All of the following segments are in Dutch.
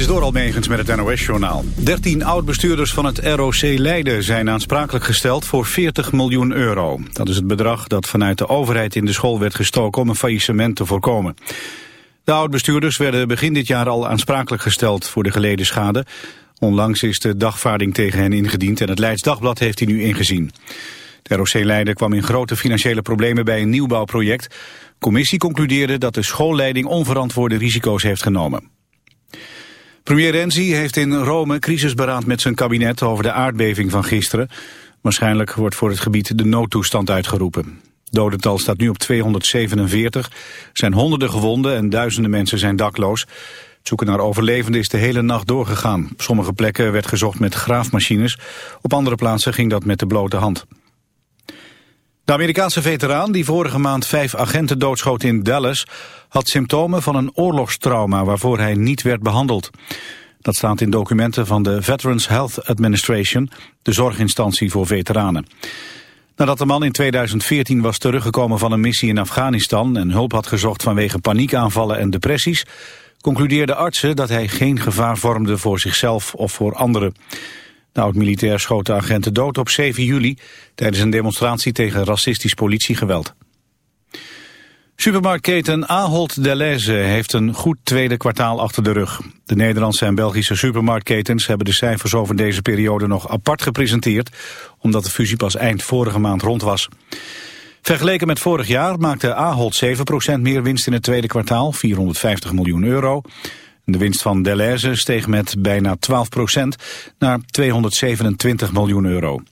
Dit is door Almegens met het NOS-journaal. 13 oud-bestuurders van het ROC Leiden zijn aansprakelijk gesteld voor 40 miljoen euro. Dat is het bedrag dat vanuit de overheid in de school werd gestoken om een faillissement te voorkomen. De oud-bestuurders werden begin dit jaar al aansprakelijk gesteld voor de geleden schade. Onlangs is de dagvaarding tegen hen ingediend en het Leids Dagblad heeft die nu ingezien. De ROC Leiden kwam in grote financiële problemen bij een nieuwbouwproject. commissie concludeerde dat de schoolleiding onverantwoorde risico's heeft genomen. Premier Renzi heeft in Rome crisisberaad met zijn kabinet over de aardbeving van gisteren. Waarschijnlijk wordt voor het gebied de noodtoestand uitgeroepen. Dodental staat nu op 247. Er zijn honderden gewonden en duizenden mensen zijn dakloos. Het zoeken naar overlevenden is de hele nacht doorgegaan. Op sommige plekken werd gezocht met graafmachines. Op andere plaatsen ging dat met de blote hand. De Amerikaanse veteraan die vorige maand vijf agenten doodschoot in Dallas... had symptomen van een oorlogstrauma waarvoor hij niet werd behandeld. Dat staat in documenten van de Veterans Health Administration... de zorginstantie voor veteranen. Nadat de man in 2014 was teruggekomen van een missie in Afghanistan... en hulp had gezocht vanwege paniekaanvallen en depressies... concludeerden artsen dat hij geen gevaar vormde voor zichzelf of voor anderen. De oud-militair schoot de agenten dood op 7 juli... tijdens een demonstratie tegen racistisch politiegeweld. Supermarktketen Ahold Delhaize heeft een goed tweede kwartaal achter de rug. De Nederlandse en Belgische supermarktketens hebben de cijfers over deze periode nog apart gepresenteerd, omdat de fusie pas eind vorige maand rond was. Vergeleken met vorig jaar maakte Ahold 7% meer winst in het tweede kwartaal, 450 miljoen euro. De winst van Delhaize steeg met bijna 12% naar 227 miljoen euro.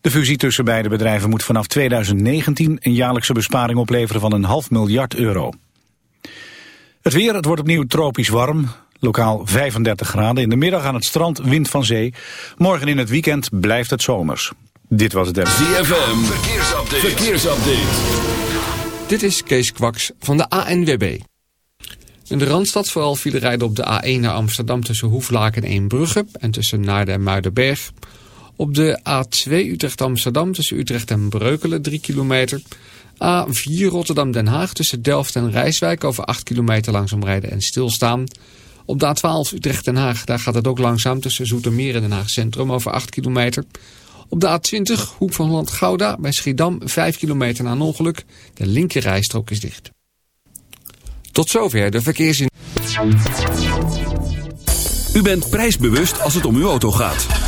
De fusie tussen beide bedrijven moet vanaf 2019 een jaarlijkse besparing opleveren van een half miljard euro. Het weer, het wordt opnieuw tropisch warm. Lokaal 35 graden. In de middag aan het strand wind van zee. Morgen in het weekend blijft het zomers. Dit was het ZFM, verkeersupdate. verkeersupdate. Dit is Kees Kwaks van de ANWB. In de Randstad vooral file rijden op de A1 naar Amsterdam tussen Hoeflaken en Eembrugge en tussen Naarden en Muidenberg. Op de A2 Utrecht-Amsterdam tussen Utrecht en Breukelen 3 kilometer. A4 Rotterdam-Den Haag tussen Delft en Rijswijk over 8 kilometer langzaam rijden en stilstaan. Op de A12 Utrecht-Den Haag daar gaat het ook langzaam tussen Zoetermeer en Den Haag Centrum over 8 kilometer. Op de A20 Hoek van Holland-Gouda bij Schiedam 5 kilometer na een ongeluk. De linkerrijstrook is dicht. Tot zover de verkeersin. U bent prijsbewust als het om uw auto gaat.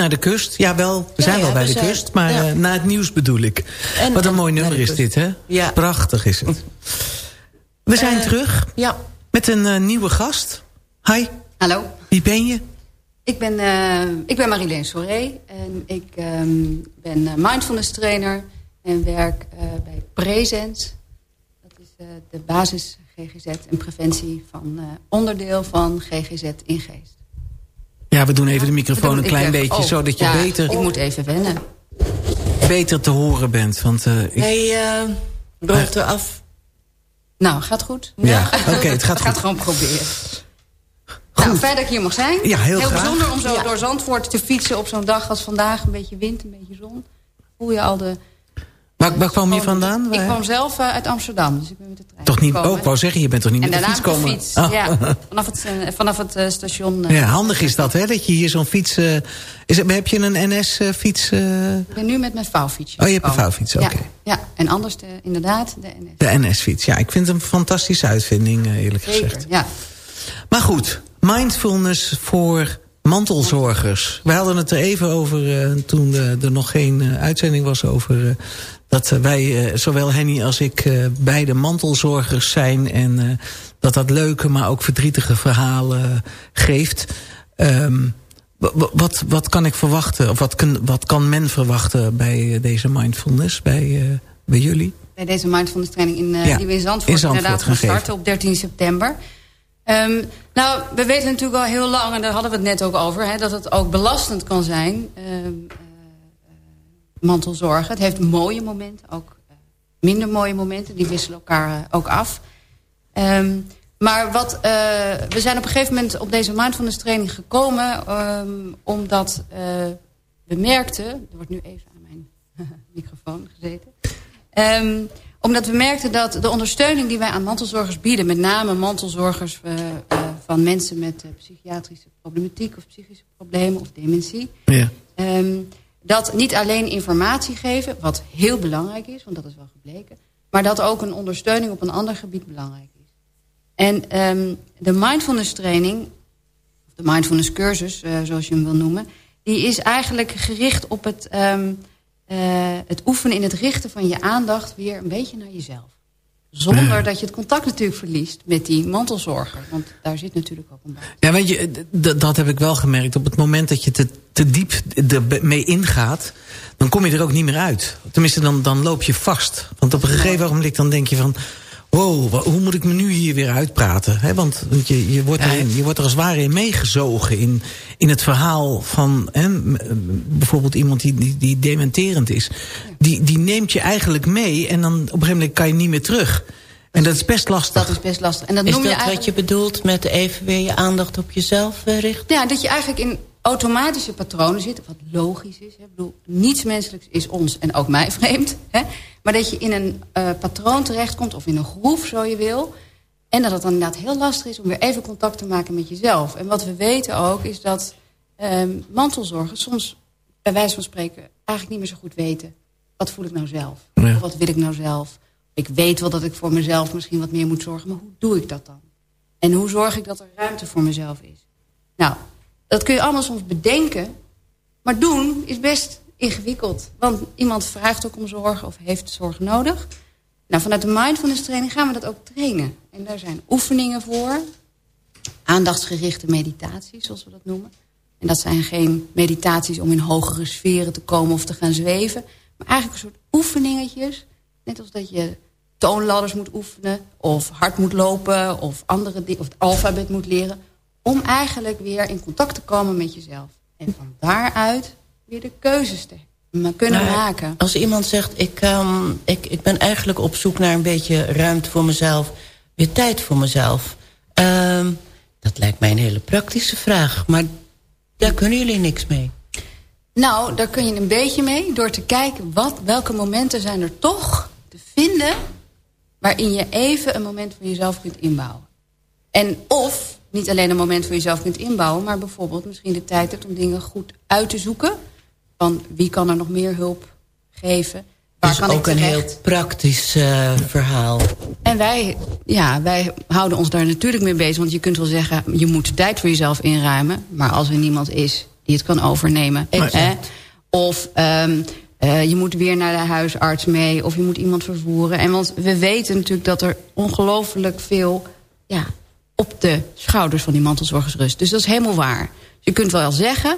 Naar de kust. Ja, wel, we Ja, zijn ja, wel bij de zijn- kust. Maar ja. eh, naar het nieuws bedoel ik. En- Wat een en mooi nummer is dit, hè? Ja. Prachtig is het. We zijn Eh, terug Ja. met een eh, nieuwe gast. Hi, Hallo, wie ben je? ik ben, eh ik ben Marilène Soré en ik ehm, ben mindfulness trainer en werk eh, bij Presens. Dat is eh, de basis GGZ en preventie van eh, onderdeel van GGZ in geest. Ja, we doen even de microfoon een klein beetje, oh, zodat je ja, beter, Ik moet even wennen. beter te horen bent. Want eh, ik, eh rolt eraf. Nou, gaat goed? ja, oké, het gaat Ik ga het goed. gewoon proberen. Nou, fijn dat ik hier mag zijn. Ja, heel graag. bijzonder om zo Ja. door Zandvoort te fietsen op zo'n dag als vandaag. Een beetje wind, een beetje zon. Voel je al de... Waar, waar kwam je vandaan? Ik kwam zelf eh, uit Amsterdam, dus ik ben met de trein Toch niet, gekomen. oh, ik wou zeggen, je bent toch niet En met de fiets de komen? fiets, ja. Vanaf het, eh, vanaf het eh, station. Ja, handig is dat, hè? Dat je hier zo'n fiets... is het, heb je een NS-fiets? Ik ben nu met mijn vouwfietsje Oh, je hebt een vouwfiets, oké. Ja, ja, en anders de, inderdaad de NS. de NS-fiets, ja. Ik vind het een fantastische uitvinding, eerlijk gezegd. Zeker, ja. Maar goed, mindfulness voor mantelzorgers. We hadden het er even over eh, toen eh, er nog geen eh, uitzending was over... dat wij, zowel Henny als ik, beide mantelzorgers zijn... en dat dat leuke, maar ook verdrietige verhalen geeft. Ehm, wa- wa- wat, wat kan ik verwachten, of wat, kun, wat kan men verwachten bij deze mindfulness, bij, bij jullie? Bij deze mindfulness training in, Ja, die we in Zandvoort, in Zandvoort inderdaad gaan starten op 13 september. Ehm, nou, we weten natuurlijk al heel lang, en daar hadden we het net ook over... Hè, dat het ook belastend kan zijn, ehm, eh, mantelzorgen. Het heeft mooie momenten, ook eh, minder mooie momenten. Die wisselen elkaar eh, ook af. Ehm, maar wat, we zijn op een gegeven moment op deze mindfulness training gekomen... omdat we merkten... Er wordt nu even aan mijn microfoon gezeten... Ehm, omdat we merkten dat de ondersteuning die wij aan mantelzorgers bieden... met name mantelzorgers eh, eh, van mensen met eh, psychiatrische problematiek... of psychische problemen of dementie... Ja. Ehm, dat niet alleen informatie geven, wat heel belangrijk is... want dat is wel gebleken... maar dat ook een ondersteuning op een ander gebied belangrijk is. En ehm, de mindfulness training, of de mindfulness cursus, zoals je hem wil noemen... die is eigenlijk gericht op het, ehm, eh, het oefenen in het richten van je aandacht... weer een beetje naar jezelf. Zonder dat je het contact natuurlijk verliest met die mantelzorger. Want daar zit natuurlijk ook een band. Ja, weet je, dat heb ik wel gemerkt. Op het moment dat je te, te diep ermee ingaat... dan kom je er ook niet meer uit. Tenminste, dan, dan loop je vast. Want op een gegeven ogenblik dan denk je van... wow, hoe moet ik me nu hier weer uitpraten? Hè, want want je, je, wordt er, je wordt er als het ware in meegezogen... in, in het verhaal van bijvoorbeeld iemand die, die, die dementerend is. Die, die neemt je eigenlijk mee... en dan op een gegeven moment kan je niet meer terug... En dat is best lastig. Dat is best lastig. En dat Is noem dat je eigenlijk... wat je bedoelt met even weer je aandacht op jezelf eh, richten? Ja, dat je eigenlijk in automatische patronen zit, wat logisch is. Hè. Ik bedoel, niets menselijks is ons en ook mij vreemd. Hè. Maar dat je in een eh, patroon terechtkomt, of in een groef, zo je wil. En dat het dan inderdaad heel lastig is om weer even contact te maken met jezelf. En wat we weten ook, is dat ehm mantelzorgers soms, bij wijze van spreken, eigenlijk niet meer zo goed weten. Wat voel ik nou zelf? Ja. Of wat wil ik nou zelf? Ik weet wel dat ik voor mezelf misschien wat meer moet zorgen, maar hoe doe ik dat dan? En hoe zorg ik dat er ruimte voor mezelf is? Nou, dat kun je allemaal soms bedenken. Maar doen is best ingewikkeld. Want iemand vraagt ook om zorg of heeft zorg nodig. Nou, vanuit de mindfulness training gaan we dat ook trainen. En daar zijn oefeningen voor. Aandachtsgerichte meditaties, zoals we dat noemen. En dat zijn geen meditaties om in hogere sferen te komen of te gaan zweven. Maar eigenlijk een soort oefeningetjes. Net als dat je toonladders moet oefenen. Of hard moet lopen. Of andere. Of het alfabet moet leren. Om eigenlijk weer in contact te komen met jezelf. En van daaruit weer de keuzes te kunnen Maar maken. Als iemand zegt, ik, ehm, ik, ik ben eigenlijk op zoek naar een beetje ruimte voor mezelf. Weer tijd voor mezelf. Ehm, dat lijkt mij een hele praktische vraag. Maar daar kunnen jullie niks mee. Nou, daar kun je een beetje mee door te kijken wat, welke momenten zijn er toch te vinden waarin je even een moment voor jezelf kunt inbouwen. En of niet alleen een moment voor jezelf kunt inbouwen, maar bijvoorbeeld misschien de tijd hebt om dingen goed uit te zoeken. Van wie kan er nog meer hulp geven? Waar kan ik ook een heel praktisch eh, verhaal. En wij, ja, wij houden ons daar natuurlijk mee bezig. Want je kunt wel zeggen, je moet tijd voor jezelf inruimen. Maar als er niemand is die het kan overnemen. Hè? Of ehm, eh, je moet weer naar de huisarts mee. Of je moet iemand vervoeren. En want we weten natuurlijk dat er ongelooflijk veel... Ja, op de schouders van die mantelzorgers rust. Dus dat is helemaal waar. Je kunt wel zeggen...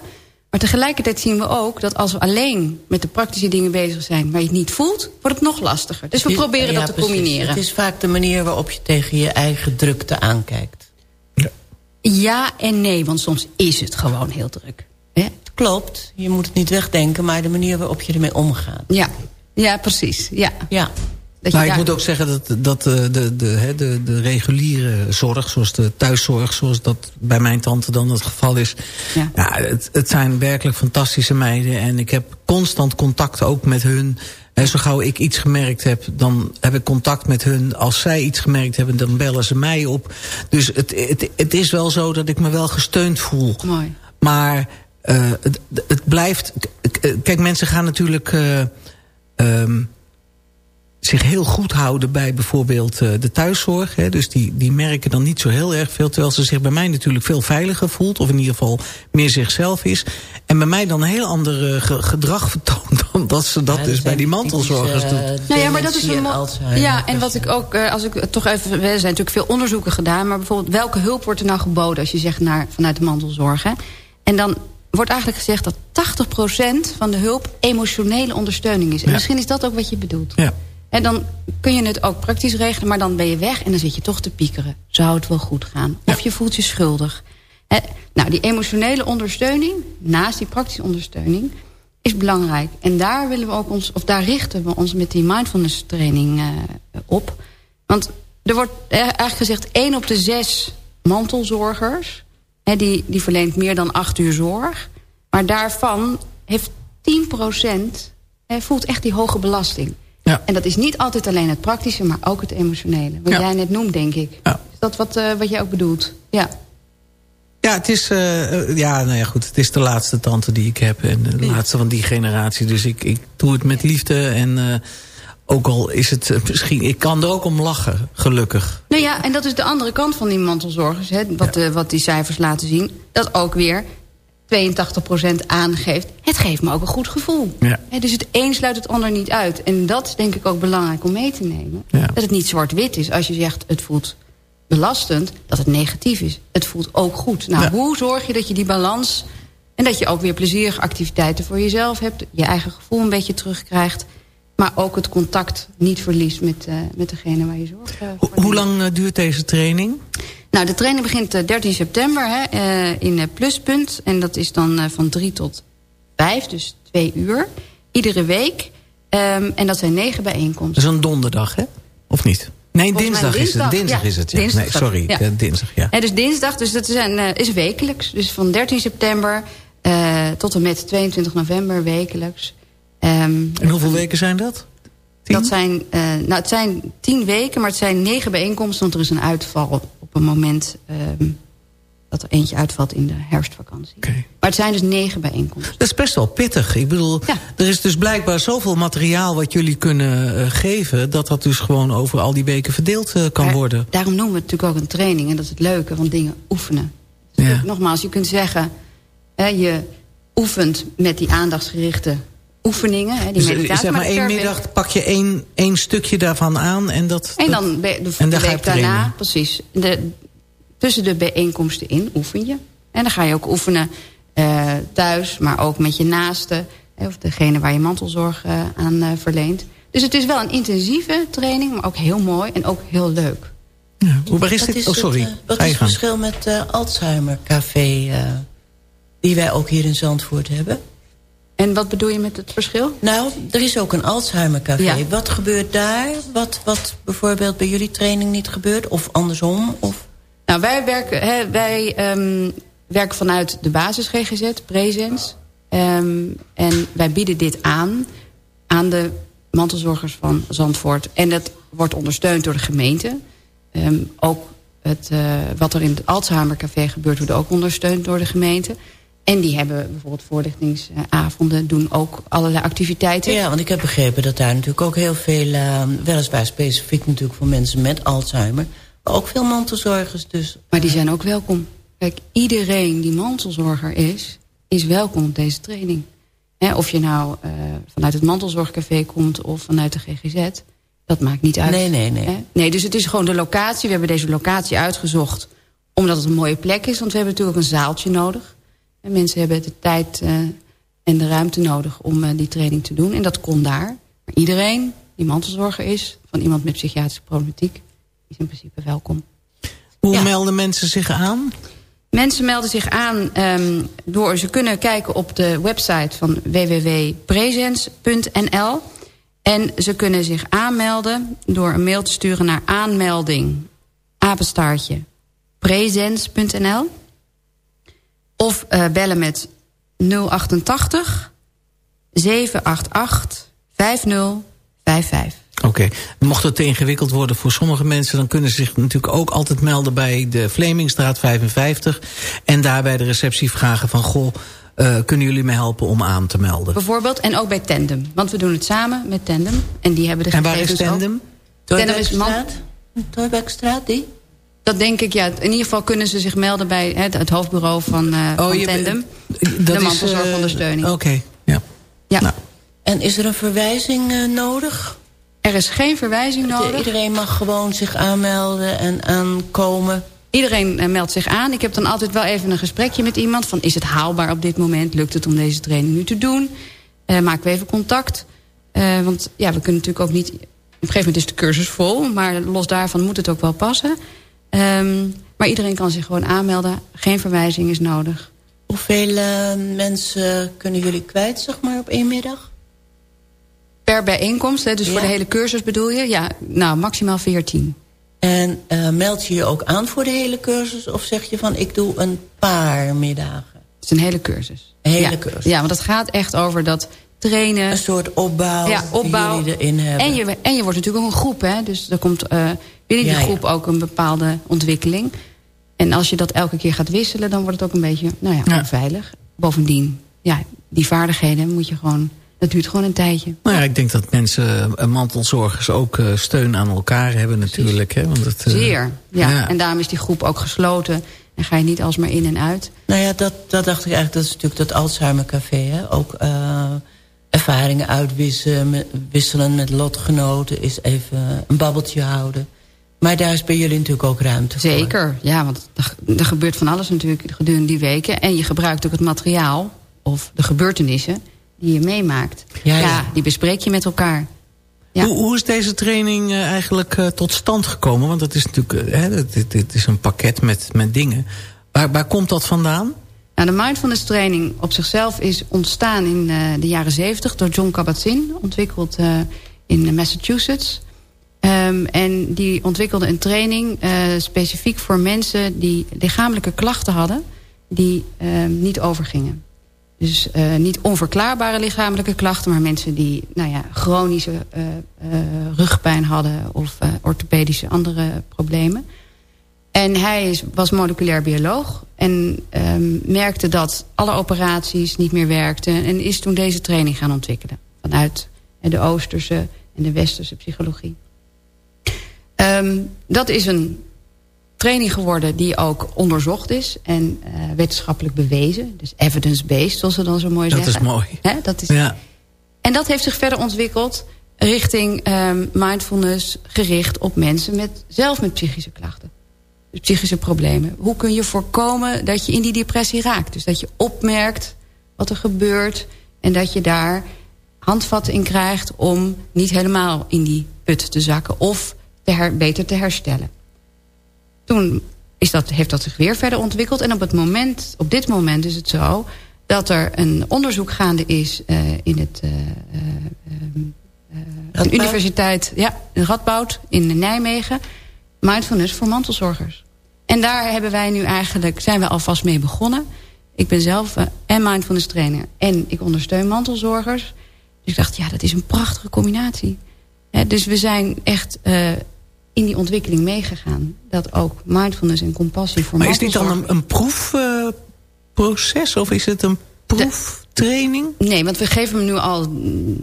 Maar tegelijkertijd zien we ook dat als we alleen met de praktische dingen bezig zijn... maar je het niet voelt, wordt het nog lastiger. Dus we Het proberen ja, dat te precies. combineren. Het is vaak de manier waarop je tegen je eigen drukte aankijkt. Ja en nee, want soms is het gewoon heel druk. Hè? Klopt, je moet het niet wegdenken, maar de manier waarop je ermee omgaat. Ja, ja precies. Ja. Ja. Dat Maar ik daar- moet ook zeggen dat, dat eh, de, de, hè, de, de reguliere zorg, zoals de thuiszorg... zoals dat bij mijn tante dan het geval is... Ja. Ja. het, het zijn werkelijk fantastische meiden. En ik heb constant contact ook met hun. En zo gauw ik iets gemerkt heb, dan heb ik contact met hun. Als zij iets gemerkt hebben, dan bellen ze mij op. Dus het, het, het is wel zo dat ik me wel gesteund voel. Mooi. Maar eh, het, het blijft... Kijk, mensen gaan natuurlijk... eh, ehm, zich heel goed houden bij bijvoorbeeld eh, de thuiszorg. Hè. Dus die, die merken dan niet zo heel erg veel. Terwijl ze zich bij mij natuurlijk veel veiliger voelt. Of in ieder geval meer zichzelf is. En bij mij dan een heel ander eh, ge- gedrag vertoont... dan dat ze dat Ja, dus bij die mantelzorgers eh, doet. Nou ja, maar dat is een. Ja, en wat ik ook, eh, als ik toch even. Er zijn natuurlijk veel onderzoeken gedaan, maar bijvoorbeeld welke hulp wordt er nou geboden als je zegt naar, vanuit de mantelzorg? Hè? En dan wordt eigenlijk gezegd dat 80% van de hulp emotionele ondersteuning is. En Ja. misschien is dat ook wat je bedoelt. Ja. En dan kun je het ook praktisch regelen, maar dan ben je weg en dan zit je toch te piekeren. Zou het wel goed gaan? Of je voelt je schuldig. Nou, die emotionele ondersteuning, naast die praktische ondersteuning, is belangrijk. En daar willen we ook ons, of daar richten we ons met die mindfulness training eh, op. Want er wordt eigenlijk gezegd, één op de zes mantelzorgers, die, die verleent meer dan acht uur zorg. Maar daarvan heeft 10% hè, voelt echt die hoge belasting. Ja. En dat is niet altijd alleen het praktische, maar ook het emotionele. Wat Ja. jij net noemt, denk ik. Ja. Is dat wat, eh, wat jij ook bedoelt? Ja. Ja, het is, eh, eh, ja, nou ja, goed, het is de laatste tante die ik heb. En de laatste van die generatie. Dus ik, ik doe het met liefde. En ook al is het misschien... Ik kan er ook om lachen, gelukkig. Nou ja, en dat is de andere kant van die mantelzorgers. Hè, wat, eh, wat die cijfers laten zien. Dat ook weer 82% aangeeft. Het geeft me ook een goed gevoel. Ja. Dus het een sluit het ander niet uit. En dat is denk ik ook belangrijk om mee te nemen. Ja. Dat het niet zwart-wit is. Als je zegt het voelt belastend, dat het negatief is. Het voelt ook goed. Nou, Ja. hoe zorg je dat je die balans... en dat je ook weer plezierige activiteiten voor jezelf hebt... je eigen gevoel een beetje terugkrijgt... maar ook het contact niet verliest met, eh, met degene waar je zorg eh, Ho- voor hoe lang eh, duurt deze training? Nou, de training begint eh, 13 september hè, eh, in eh, Pluspunt. En dat is dan eh, van 3 tot 5, dus twee uur. Iedere week. Ehm, en dat zijn negen bijeenkomsten. Dat is een donderdag, hè? Of niet? Nee, mij dinsdag, is het. dinsdag, Dinsdag ja. is het, ja. Dinsdag, nee, sorry, ja. eh, dinsdag, ja. Hè, dus dinsdag, dus dat zijn, eh, is wekelijks. Dus van 13 september eh, tot en met 22 november wekelijks. Ehm, En hoeveel weken zijn dat? Tien? Dat zijn, eh, nou, het zijn tien weken, maar het zijn negen bijeenkomsten... want er is een uitval op, een moment ehm, dat er eentje uitvalt in de herfstvakantie. Maar het zijn dus negen bijeenkomsten. Dat is best wel pittig. Ik bedoel, Ja. er is dus blijkbaar zoveel materiaal wat jullie kunnen eh, geven... dat dat dus gewoon over al die weken verdeeld eh, kan Maar worden. Daarom noemen we het natuurlijk ook een training. En dat is het leuke van dingen oefenen. Dus Ja. Nogmaals, je kunt zeggen... Hè, je oefent met die aandachtsgerichte oefeningen. Hè, die Dus, eh, meditatie, zeg maar één per middag pak je één, één stukje daarvan aan en dat... En dan de, en de dan ga je week daarna, trainen. precies. De, tussen de bijeenkomsten in oefen je. En dan ga je ook oefenen eh, thuis, maar ook met je naasten. Hè, of degene waar je mantelzorg eh, aan eh, verleent. Dus het is wel een intensieve training, maar ook heel mooi en ook heel leuk. Ja, hoe waar is Wat dit? is Oh, sorry. Het, wat Ga is het verschil met eh Alzheimer Café... eh, die wij ook hier in Zandvoort hebben? En wat bedoel je met het verschil? Nou, er is ook een Alzheimer Café. Ja. Wat gebeurt daar? Wat, wat bijvoorbeeld bij jullie training niet gebeurt? Of andersom? Of... Nou, wij werken, hè, wij, ehm, werken vanuit de basis GGZ, Presens. Ehm, en wij bieden dit aan aan de mantelzorgers van Zandvoort. En dat wordt ondersteund door de gemeente. Ehm, ook het, eh, wat er in het Alzheimer Café gebeurt... wordt ook ondersteund door de gemeente. En die hebben bijvoorbeeld voorlichtingsavonden, doen ook allerlei activiteiten. Ja, want ik heb begrepen dat daar natuurlijk ook heel veel... eh, weliswaar specifiek natuurlijk voor mensen met Alzheimer... maar ook veel mantelzorgers dus. Maar die zijn ook welkom. Kijk, iedereen die mantelzorger is, is welkom op deze training. Of je nou eh, vanuit het mantelzorgcafé komt of vanuit de GGZ... dat maakt niet uit. Nee, nee, nee. Nee, dus het is gewoon de locatie. We hebben deze locatie uitgezocht omdat het een mooie plek is. Want we hebben natuurlijk een zaaltje nodig. En mensen hebben de tijd eh, en de ruimte nodig om eh, die training te doen. En dat kon daar. Maar iedereen die mantelzorger is... van iemand met psychiatrische problematiek... is in principe welkom. Hoe Ja. melden mensen zich aan? Mensen melden zich aan ehm, door... ze kunnen kijken op de website van www.presence.nl. En ze kunnen zich aanmelden door een mail te sturen naar aanmelding... apenstaartje presence.nl. Of eh, bellen met 088 788 5055. Oké. Mocht het te ingewikkeld worden voor sommige mensen... dan kunnen ze zich natuurlijk ook altijd melden bij de Vlemingstraat 55. En daar bij de receptie vragen van... goh, eh, kunnen jullie me helpen om aan te melden? Bijvoorbeeld, en ook bij Tandem. Want we doen het samen met Tandem. En die hebben de En waar is gegevens. Tandem? Tandem is man- die? Dat denk ik, ja. In ieder geval kunnen ze zich melden bij het, het hoofdbureau van, eh van Oh, je- Tandem. Dat de mantelzorgondersteuning. eh, Oké, ja. Ja. Nou, En is er een verwijzing eh, nodig? Er is geen verwijzing nodig. Iedereen mag gewoon zich aanmelden en aankomen. Iedereen eh, meldt zich aan. Ik heb dan altijd wel even een gesprekje met iemand. Van, is het haalbaar op dit moment? Lukt het om deze training nu te doen? Eh, maken we even contact. Eh, want ja, we kunnen natuurlijk ook niet... Op een gegeven moment is de cursus vol. Maar los daarvan moet het ook wel passen. Ehm, maar iedereen kan zich gewoon aanmelden. Geen verwijzing is nodig. Hoeveel eh, mensen kunnen jullie kwijt, zeg maar, op één middag? Per bijeenkomst, hè, dus Ja. voor de hele cursus bedoel je? Ja, nou, maximaal 14. En eh, meld je je ook aan voor de hele cursus? Of zeg je van, ik doe een paar middagen? Het is een hele cursus. Een hele ja. cursus. Ja, want het gaat echt over dat trainen. Een soort opbouw, ja, opbouw. die jullie erin hebben. En je, en je wordt natuurlijk ook een groep, hè? Dus er komt eh, binnen die Ja, ja. groep ook een bepaalde ontwikkeling. En als je dat elke keer gaat wisselen, dan wordt het ook een beetje, nou ja, Ja. onveilig. Bovendien, ja, die vaardigheden moet je gewoon, dat duurt gewoon een tijdje. nou ja, ik denk dat mensen, eh, mantelzorgers, ook eh, steun aan elkaar hebben natuurlijk. Hè, want het, Zeer, ja. ja. En daarom is die groep ook gesloten. En ga je niet alsmaar in en uit. Nou ja, dat, dat dacht ik eigenlijk. Dat is natuurlijk dat Alzheimer Café. Hè? Ook eh, ervaringen uitwisselen met, wisselen met lotgenoten. Is even een babbeltje houden. Maar daar is bij jullie natuurlijk ook ruimte voor. Zeker, ja, want er, er gebeurt van alles natuurlijk gedurende die weken. En je gebruikt ook het materiaal of de gebeurtenissen die je meemaakt. Ja, ja. die bespreek je met elkaar. Ja. Hoe, hoe is deze training eh, eigenlijk eh, tot stand gekomen? Want het is natuurlijk eh, hè, dit, dit is een pakket met, met dingen. Waar, waar komt dat vandaan? Nou, de mindfulness training op zichzelf is ontstaan in eh, de jaren 70 door John Kabat-Zinn, ontwikkeld eh, in Massachusetts. Ehm, en die ontwikkelde een training eh, specifiek voor mensen die lichamelijke klachten hadden die ehm, niet overgingen. Dus niet onverklaarbare lichamelijke klachten, maar mensen die nou ja, chronische rugpijn hadden of orthopedische andere problemen. En hij is, was moleculair bioloog en ehm, merkte dat alle operaties niet meer werkten. En is toen deze training gaan ontwikkelen. Vanuit eh, de Oosterse en de Westerse psychologie. Ehm, dat is een training geworden die ook onderzocht is. En eh, wetenschappelijk bewezen. Dus evidence-based, zoals ze dan zo mooi Dat zeggen. is mooi. Dat is, Ja. en dat heeft zich verder ontwikkeld richting ehm, mindfulness gericht op mensen met zelf met psychische klachten. Psychische problemen. Hoe kun je voorkomen dat je in die depressie raakt? Dus dat je opmerkt wat er gebeurt en dat je daar handvatten in krijgt om niet helemaal in die put te zakken of te her- beter te herstellen. Toen is dat, heeft dat zich weer verder ontwikkeld. En op, het moment, op dit moment is het zo dat er een onderzoek gaande is eh, in het eh, eh, een universiteit, ja, in Radboud in Nijmegen, mindfulness voor mantelzorgers. En daar hebben wij nu eigenlijk, zijn we alvast mee begonnen. Ik ben zelf eh, en mindfulness trainer en ik ondersteun mantelzorgers. Dus ik dacht, ja, dat is een prachtige combinatie. Dus we zijn echt eh, in die ontwikkeling meegegaan. Dat ook mindfulness en compassie voor Maar is dit dan een, een proces of is het een proeftraining? Nee, want we geven hem nu al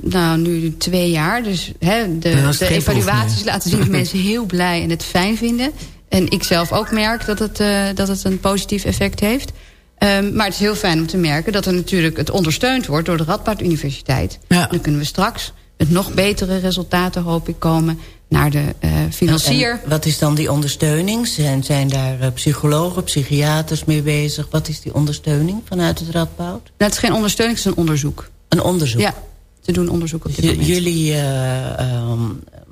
nou, nu twee jaar. Dus hè, de, Ja, de evaluaties laten zien dat mensen heel blij en het fijn vinden. En ik zelf ook merk dat het, eh, dat het een positief effect heeft. Ehm, maar het is heel fijn om te merken dat er natuurlijk het ondersteund wordt door de Radboud Universiteit. Ja. Dan kunnen we straks met nog betere resultaten, hoop ik, komen naar de eh, financier. En wat is dan die ondersteuning? Zijn, zijn daar eh, psychologen, psychiaters mee bezig? Wat is die ondersteuning vanuit het Radboud? Nou, het is geen ondersteuning, het is een onderzoek. Een onderzoek. Ja, ze doen onderzoek op dit J- moment. jullie... eh, ehm,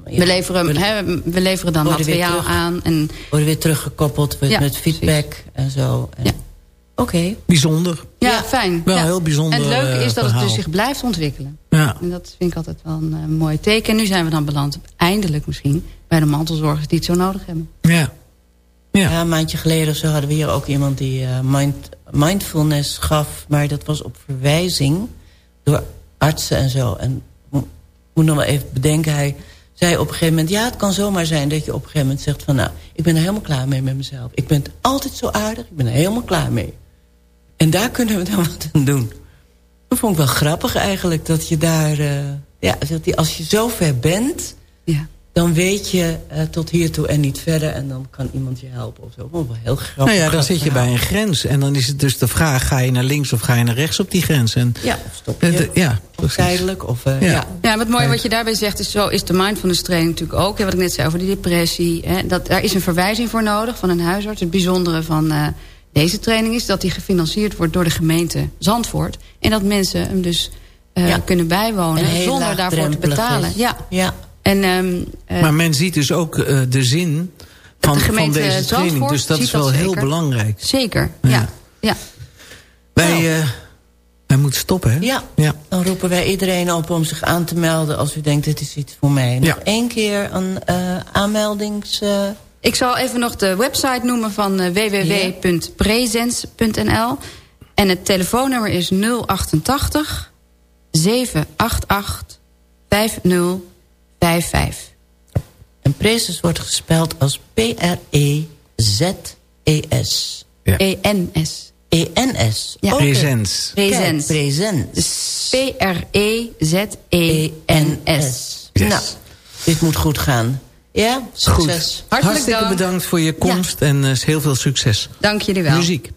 ja, we, leveren, hè, we leveren dan materiaal terug- aan. En worden weer teruggekoppeld met, Ja, met feedback en zo. En- Ja. Oké. Bijzonder. Ja, Ja. fijn. Wel ja. heel bijzonder, En het leuke is dat het dus zich blijft ontwikkelen. Ja. En dat vind ik altijd wel een eh, mooi teken. En nu zijn we dan beland, eindelijk misschien, bij de mantelzorgers die het zo nodig hebben. Ja. Ja. Ja, een maandje geleden of zo hadden we hier ook iemand die eh, mind, mindfulness gaf. Maar dat was op verwijzing door artsen en zo. En ik moet nog wel even bedenken, hij zei op een gegeven moment... ja, het kan zomaar zijn dat je op een gegeven moment zegt van... nou, ik ben er helemaal klaar mee met mezelf. Ik ben altijd zo aardig, ik ben er helemaal klaar mee. En daar kunnen we dan wat aan doen. Dat vond ik wel grappig eigenlijk, dat je daar... eh, ja, dat die- als je zo ver bent Ja. dan weet je eh, tot hiertoe en niet verder. En dan kan iemand je helpen of zo. Wel heel grappig. Nou ja, dan grappig zit je bij een grens. En dan is het dus de vraag, ga je naar links of ga je naar rechts op die grens? En, Ja, of stop Eh, je. de- ja, of tijdelijk. Of, eh, Ja. ja. Wat mooi wat je daarbij zegt is zo is de mindfulness training natuurlijk ook. Hè, wat ik net zei over die depressie. Hè, dat, daar is een verwijzing voor nodig van een huisarts. Het bijzondere van eh, deze training is dat die gefinancierd wordt door de gemeente Zandvoort. En dat mensen hem dus eh, Ja. kunnen bijwonen zonder daarvoor te betalen. is. Ja. ja. En, ehm, eh, Maar men ziet dus ook eh, de zin van, de van deze training. Zandvoort Dus dat is wel dat heel belangrijk. zeker, Ja. ja. ja. Wij, Nou. eh, wij moeten stoppen, hè? Ja. ja. Dan roepen wij iedereen op om zich aan te melden... als u denkt, dit is iets voor mij. Nog Ja. één keer een eh, aanmeldings... Ik zal even nog de website noemen van www.presence.nl. En het telefoonnummer is 088 788 5055. en Prezes wordt gespeld als E P-R-E-Z-E-S. Ja. ENS. E-N-S. Ja. Presents. Dus P-R-E-Z-E-N-S. Yes. Nou, dit moet goed gaan. Ja, succes. Goed. Hartelijk Hartstikke dank. bedankt voor je komst en eh, heel veel succes. Dank jullie wel. Muziek.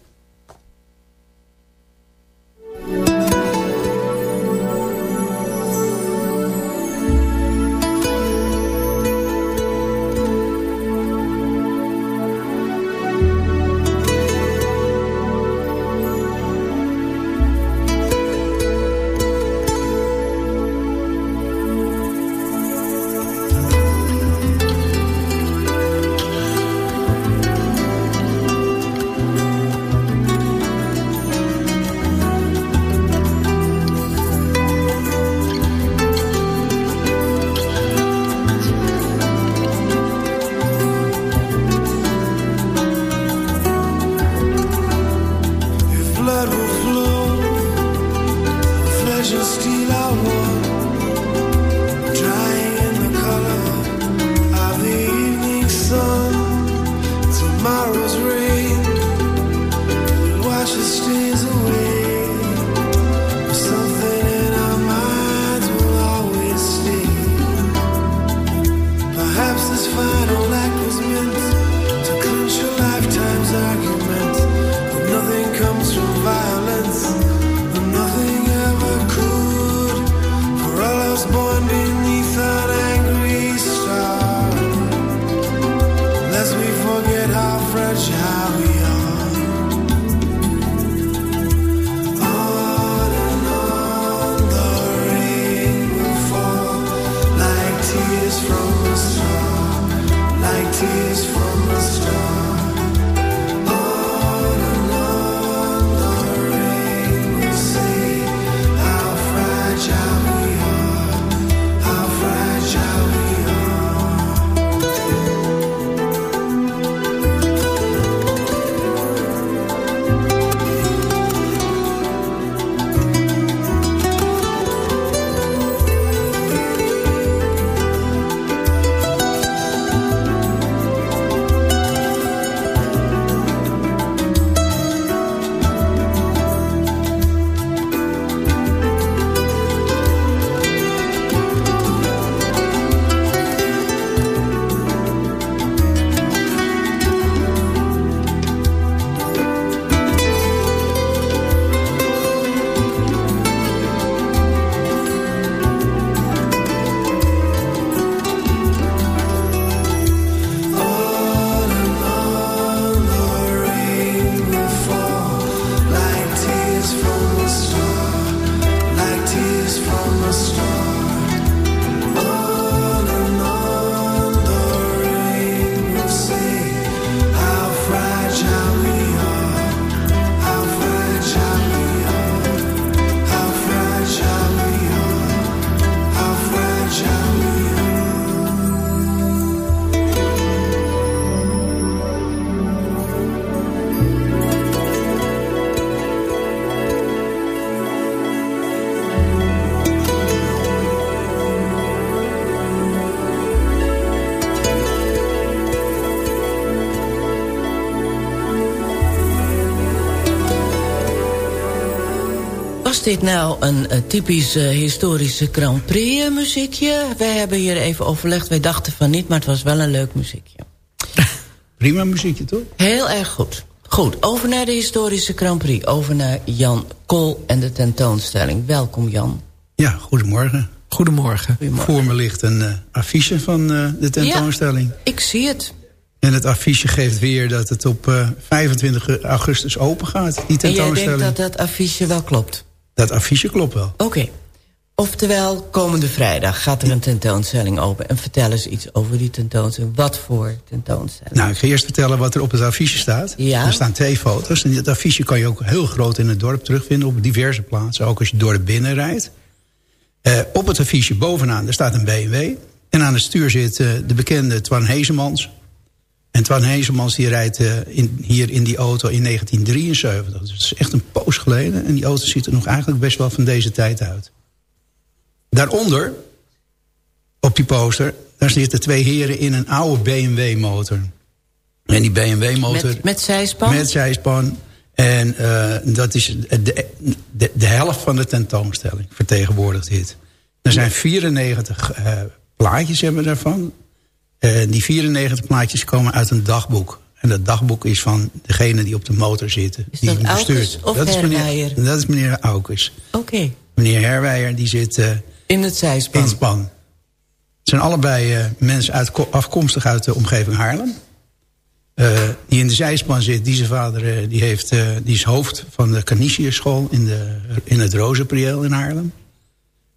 Was dit nou een eh, typisch eh, historische Grand Prix eh, muziekje? Wij hebben hier even overlegd. Wij dachten van niet, maar het was wel een leuk muziekje. Prima muziekje, toch? Heel erg goed. Goed, over naar de historische Grand Prix. Over naar Jan Kool en de tentoonstelling. Welkom Jan. Ja, goedemorgen. Goedemorgen. Voor me ligt een eh, affiche van eh, de tentoonstelling. Ik zie het. En het affiche geeft weer dat het op eh, 25 augustus open gaat, die En jij tentoonstelling. denkt dat dat affiche wel klopt? Dat affiche klopt wel. Oké. Oftewel, komende vrijdag gaat er een tentoonstelling open. En vertel eens iets over die tentoonstelling. Wat voor tentoonstelling? Nou, ik ga eerst vertellen wat er op het affiche staat. Ja. Er staan twee foto's. En dat affiche kan je ook heel groot in het dorp terugvinden... op diverse plaatsen, ook als je door het binnen rijdt. Eh, op het affiche bovenaan, daar staat een BMW. En aan het stuur zit eh, de bekende Twan Hezemans. En Twan Hezemans die rijdt eh, in, hier in die auto in 1973. Dus dat is echt een poos geleden. En die auto ziet er nog eigenlijk best wel van deze tijd uit. Daaronder, op die poster, daar zitten twee heren in een oude BMW-motor. En die BMW-motor... Met, met zijspan? Met zijspan. En eh, dat is de, de, de helft van de tentoonstelling vertegenwoordigt dit. Er zijn 94 eh, plaatjes hebben we daarvan. En die 94 plaatjes komen uit een dagboek. En dat dagboek is van degene die op de motor zitten. Is die dat hem bestuurt. of dat is meneer? Dat is meneer Aukes. Oké. Meneer Herwijer die zit eh, In het zijspan. in Span. Het zijn allebei eh, mensen uit, afkomstig uit de omgeving Haarlem. Eh, die in de zijspan zit, die zijn vader eh, die heeft, eh, die is hoofd van de Canisiusschool in, de, in het Rozenprieel in Haarlem.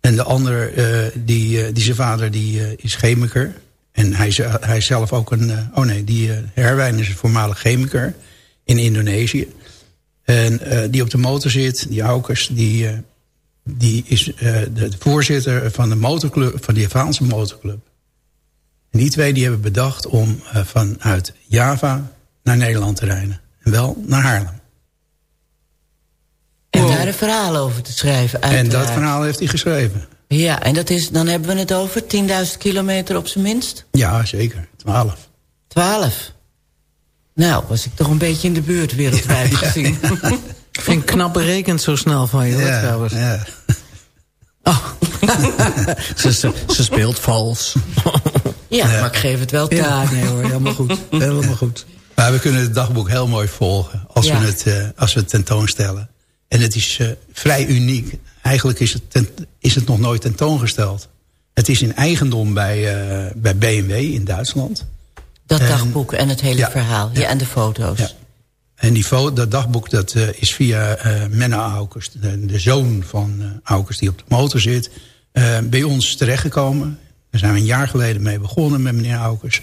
En de ander, eh, die, eh, die zijn vader, die eh, is chemiker. En hij is, hij is zelf ook een... eh, oh nee, die eh Herwijn is een voormalig chemiker in Indonesië. En eh, die op de motor zit, die Aukers, die, die is de, de voorzitter van de motorclub, van de Javaanse motorclub. En die twee die hebben bedacht om vanuit Java naar Nederland te rijden. En wel naar Haarlem. En daar een verhaal over te schrijven. En Uiteraard. dat verhaal heeft hij geschreven. Ja, en dat is, dan hebben we het over 10.000 kilometer op zijn minst? Ja, zeker. Twaalf. 12. Nou, was ik toch een beetje in de buurt wereldwijd gezien. Vind ik knap berekend zo snel van je, hoor, Ja, trouwens. ja. Oh. ze, ze, ze speelt vals. ja, maar ik geef het wel toe. Ja, nee hoor, helemaal goed. Helemaal goed. Maar we kunnen het dagboek heel mooi volgen als, Ja. we, het, eh, als we het tentoonstellen. En het is eh, vrij uniek. Eigenlijk is het, ten- is het nog nooit tentoongesteld. Het is in eigendom bij, eh, bij BMW in Duitsland. Dat En- dagboek en het hele Ja, verhaal. Ja, ja. en de foto's. Ja. En die dat dagboek dat, eh, is via eh Menno Aukers, de, de zoon van Aukers die op de motor zit, bij ons terechtgekomen. Daar zijn we een jaar geleden mee begonnen met meneer Aukers.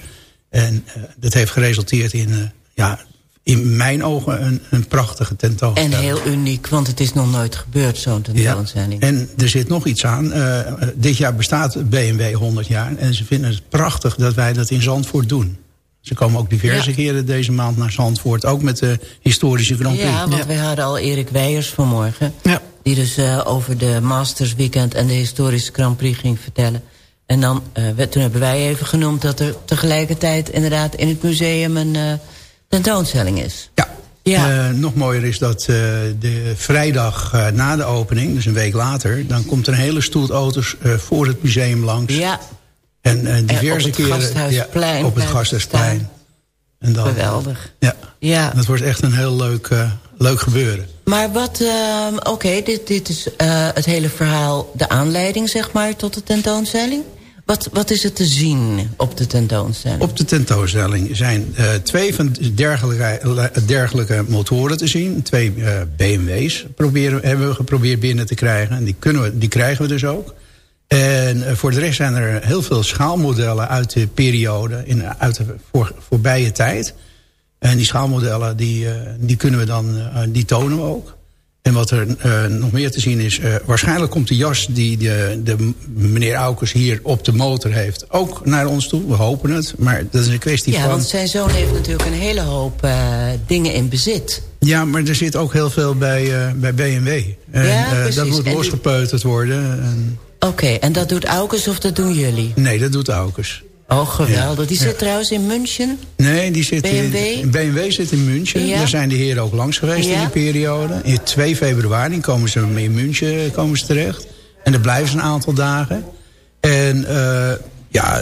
En dat heeft geresulteerd in, ja, in mijn ogen een, een prachtige En tentoonstelling. heel uniek, want het is nog nooit gebeurd, zo'n ja. tentoonstelling. En er zit nog iets aan. Eh, dit jaar bestaat BMW 100 jaar. En ze vinden het prachtig dat wij dat in Zandvoort doen. Ze komen ook diverse Ja. keren deze maand naar Zandvoort. Ook met de historische Grand Prix. Ja, want wij hadden al Erik Weijers vanmorgen. Ja. Die dus eh, over de Masters Weekend en de historische Grand Prix ging vertellen. En dan, eh, we- toen hebben wij even genoemd dat er tegelijkertijd inderdaad in het museum een tentoonstelling is. Ja. Ja. Eh, nog mooier is dat eh, de vrijdag eh, na de opening, dus een week later... dan komt er een hele stoet auto's voor het museum langs. Ja, En diverse het keren Gasthuisplein ja, op het Gasthuisplein. En dan, geweldig. Ja, Ja. dat wordt echt een heel leuk, leuk gebeuren. Maar wat, ehm, oké, dit, dit is het hele verhaal, de aanleiding zeg maar tot de tentoonstelling. Wat, wat is er te zien op de tentoonstelling? Op de tentoonstelling zijn eh, twee van dergelijke, dergelijke motoren te zien. Twee eh, BMW's proberen, hebben we geprobeerd binnen te krijgen. En die, kunnen we, die krijgen we dus ook. En eh, voor de rest zijn er heel veel schaalmodellen uit de periode, in, uit de voor, voorbije tijd. En die schaalmodellen, die, die kunnen we dan, die tonen we ook. En wat er eh, nog meer te zien is, eh, waarschijnlijk komt de jas die de, de meneer Aukers hier op de motor heeft ook naar ons toe. We hopen het, maar dat is een kwestie ja, van... want zijn zoon heeft natuurlijk een hele hoop eh, dingen in bezit. Ja, maar er zit ook heel veel bij, bij BMW. En Ja, dat moet En losgepeuterd worden. En, Oké, en dat doet Aukes of dat doen jullie? nee, dat doet Aukers. Oh, geweldig. Die Ja. zit trouwens in München. Nee, die zit BMW? In, BMW zit in München. Ja. Daar zijn de heren ook langs geweest Ja. in die periode. In 2 februari komen ze in München komen ze terecht. En daar blijven ze een aantal dagen. En eh, ja...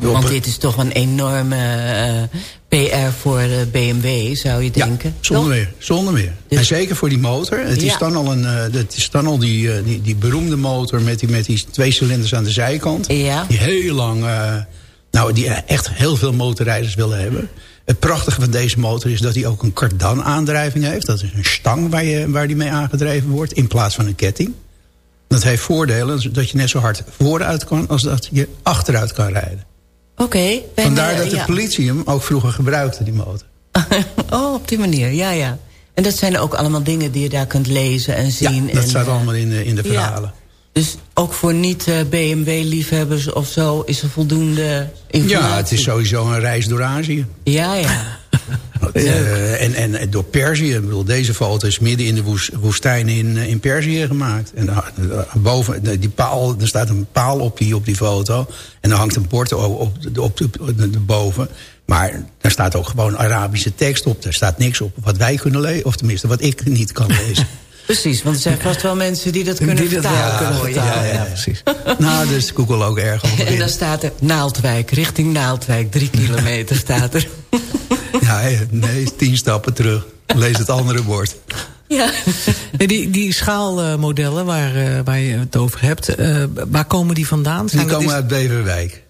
Want dit is toch een enorme eh, PR voor eh, BMW, zou je denken. Zonder Toch? meer, zonder meer. Dus- en zeker voor die motor. Het is Ja. dan al, een, het is dan al die, die, die beroemde motor met die, met die twee cilinders aan de zijkant. Ja. Die heel lang, nou die echt heel veel motorrijders willen hebben. Het prachtige van deze motor is dat hij ook een kardan aandrijving heeft. Dat is een stang waar, je, waar die mee aangedreven wordt in plaats van een ketting. Dat heeft voordelen dat je net zo hard vooruit kan als dat je achteruit kan rijden. Oké. Vandaar eh, dat de ja. politie hem ook vroeger gebruikte, die motor. oh, op die manier, ja, ja. En dat zijn ook allemaal dingen die je daar kunt lezen en zien. Ja, dat en, staat eh, allemaal in de, in de ja. Dus ook voor niet-BMW-liefhebbers of zo is er voldoende informatie. Ja, het is sowieso een reis door Azië. Ja, ja. Eh, en, en door Perzië. Ik bedoel, deze foto is midden in de woes- woestijn in, eh, in Perzië gemaakt. En daar- daar- boven, die paal, er staat een paal op die, op die foto. En er hangt een bord op, op, op, op, op- de- boven. Maar daar staat ook gewoon Arabische tekst op. Daar staat niks op wat wij kunnen lezen. Of tenminste, wat ik niet kan lezen. Precies, want er zijn vast wel mensen die dat kunnen Die dat wel vertalen. kunnen vertalen, ja, ja. precies. nou, dus Google ook erg over En dan staat er Naaldwijk, richting Naaldwijk, drie kilometer staat er. Ja, nee, tien stappen terug. Lees het andere bord. Ja. Die, die schaalmodellen waar, eh, waar je het over hebt, eh, waar komen die vandaan? Die Zijn dat- komen is, uit Beverwijk.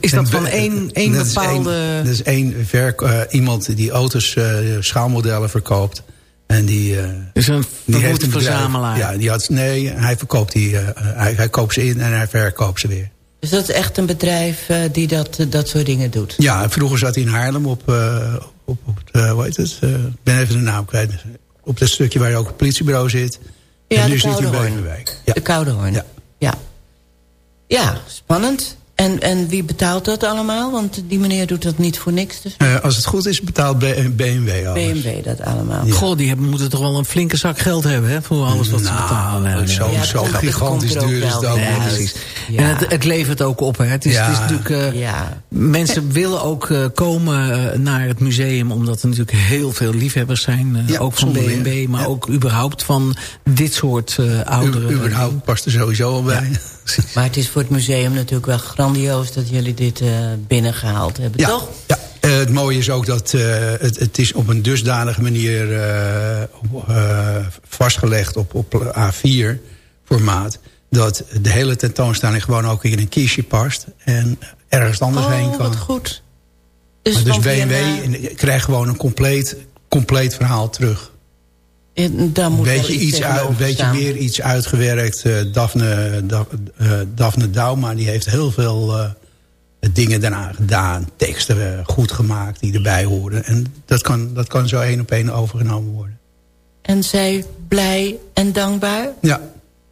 is dat En van één, één dat is bepaalde... één- dat is één verk, eh, iemand die auto's, eh, schaalmodellen verkoopt. En die, eh, is een die heeft een bedrijf. verzamelaar. Ja, die had, nee, hij verkoopt die, eh, hij, hij koopt ze in en hij verkoopt ze weer. Dus dat is echt een bedrijf eh, die dat, dat soort dingen doet. Ja, vroeger zat hij in Haarlem op, eh, op, op het, eh, hoe heet het? Eh, Ik ben even de naam kwijt. Op dat stukje waar ook het politiebureau zit. Ja, en nu de zit hij in. Beverwijk. Ja. De Koude Hoorn. Ja. Ja, ja spannend. En, en wie betaalt dat allemaal? Want die meneer doet dat niet voor niks. Dus Eh, als het goed is, betaalt B- BMW alles. BMW dat allemaal. Ja. Goh, die hebben, moeten toch wel een flinke zak geld hebben, hè? Voor alles wat ze Nou, betalen. zo, Ja, zo gigantisch duur is het ook. Ja, precies. Ja. En het, het levert ook op, hè? Het is, Ja. het is natuurlijk... eh, Ja. Mensen willen ook eh, komen eh, naar het museum... omdat er natuurlijk heel veel liefhebbers zijn. eh, Ja, ook van BMW, maar Ja. ook überhaupt van dit soort eh oudere... U- überhaupt past er sowieso al bij. Maar het is voor het museum natuurlijk wel grandioos dat jullie dit eh, binnengehaald hebben, Ja, toch? ja. Eh, het mooie is ook dat eh, het, het is op een dusdanige manier vastgelegd op, op A4 formaat. Dat de hele tentoonstelling gewoon ook in een kistje past. En ergens anders heen Oh, kan. wat goed. Dus, Maar dus BMW krijgt gewoon een compleet, compleet verhaal terug. Daar moet beetje, iets uit, een beetje weer iets uitgewerkt. Eh, Daphne, Da- eh, Daphne Dauma die heeft heel veel eh, dingen daarna gedaan. Teksten goed gemaakt die erbij horen. En dat kan, dat kan zo één op één overgenomen worden. En zij blij en dankbaar? Ja,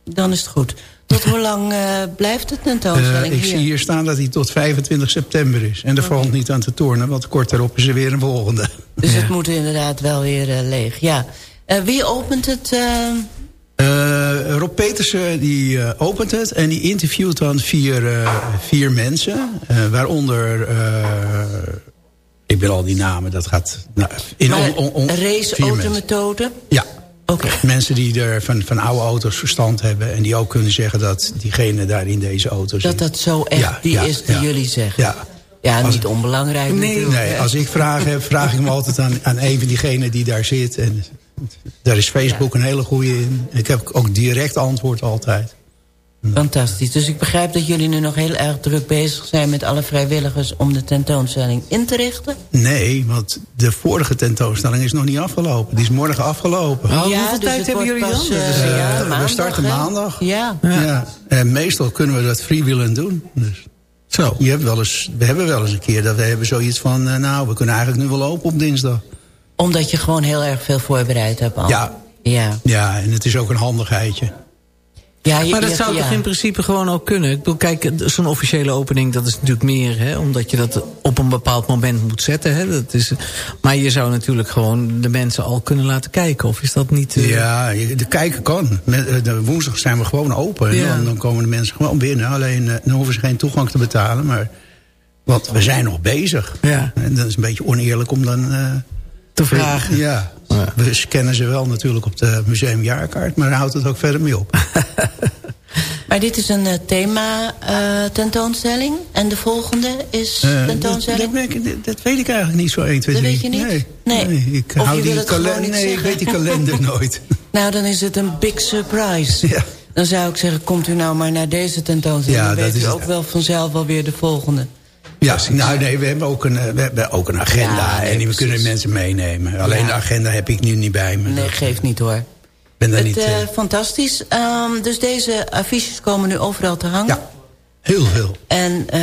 Dan is het goed. Tot hoe lang eh, blijft het eh, tentoonstelling ik hier? zie hier staan dat hij tot 25 september is. En er valt niet aan te tornen, want kort daarop is er weer een volgende. Dus het moet inderdaad wel weer leeg. Ja. Eh, wie opent het? eh? Eh, Rob Petersen die opent het en die interviewt dan vier, vier mensen. waaronder, ik ben al die namen, dat gaat... Nou, in on- on- on-? Ja, Oké. mensen die er van, van oude auto's verstand hebben... en die ook kunnen zeggen dat diegene daar in deze auto zit. Dat dat zo echt Ja, die ja, is die ja. jullie zeggen? Ja. Ja, Als- niet onbelangrijk Nee, natuurlijk. nee, als ik vragen heb, vraag ik me altijd aan, aan een van diegenen die daar zit. En daar is Facebook een hele goede in. Ik heb ook direct antwoord altijd. Fantastisch. Dus ik begrijp dat jullie nu nog heel erg druk bezig zijn... met alle vrijwilligers om de tentoonstelling in te richten. Nee, want de vorige tentoonstelling is nog niet afgelopen. Die is morgen afgelopen. Oh, ja, hoeveel dus tijd het hebben jullie pas, dan? eh, eh, we starten maandag. Ja. Ja. En meestal kunnen we dat freewheelend doen. Dus Zo. je hebt wel eens, we hebben wel eens een keer dat we hebben zoiets van... eh, nou, we kunnen eigenlijk nu wel open op dinsdag. Omdat je gewoon heel erg veel voorbereid hebt al. Ja. Ja. Ja, en het is ook een handigheidje. ja je, Maar dat je- zou ja. toch in principe gewoon ook kunnen? Ik bedoel, kijk, zo'n officiële opening, dat is natuurlijk meer... Hè, omdat je dat op een bepaald moment moet zetten. Hè, dat is, maar je zou natuurlijk gewoon de mensen al kunnen laten kijken. Of is dat niet... eh, Ja, de kijken kan. Met, eh, de woensdag zijn we gewoon open. En Ja. dan, dan komen de mensen gewoon binnen. Alleen eh, dan hoeven ze geen toegang te betalen. Maar Want we zijn nog bezig. Ja. En dat is een beetje oneerlijk om dan... eh, Te vragen. Ja. We scannen ze wel natuurlijk op de museumjaarkaart... maar dan houdt het ook verder mee op. Maar dit is een eh, thema eh, tentoonstelling. En de volgende is Eh, dat, tentoonstelling? dat, weet ik- dat- dat weet ik eigenlijk niet zo 1, 2, Dat 3. weet je niet? Nee, Nee. ik Of hou je die kalender. Nee, ik weet die kalender nooit. Nou, dan is het een big surprise. Ja. Dan zou ik zeggen, komt u nou maar naar deze tentoonstelling. Ja, dan dat weet is u ook wel vanzelf alweer de volgende. Ja, nou nee, we hebben ook een, eh, we hebben ook een agenda. Ja, nee, en die we kunnen mensen meenemen. Alleen Ja. de agenda heb ik nu niet bij me. Nee, Dat- geeft niet hoor. Ik ben daar Het, niet... eh, eh, fantastisch. Ehm, dus deze affiches komen nu overal te hangen. ja, heel veel. En eh,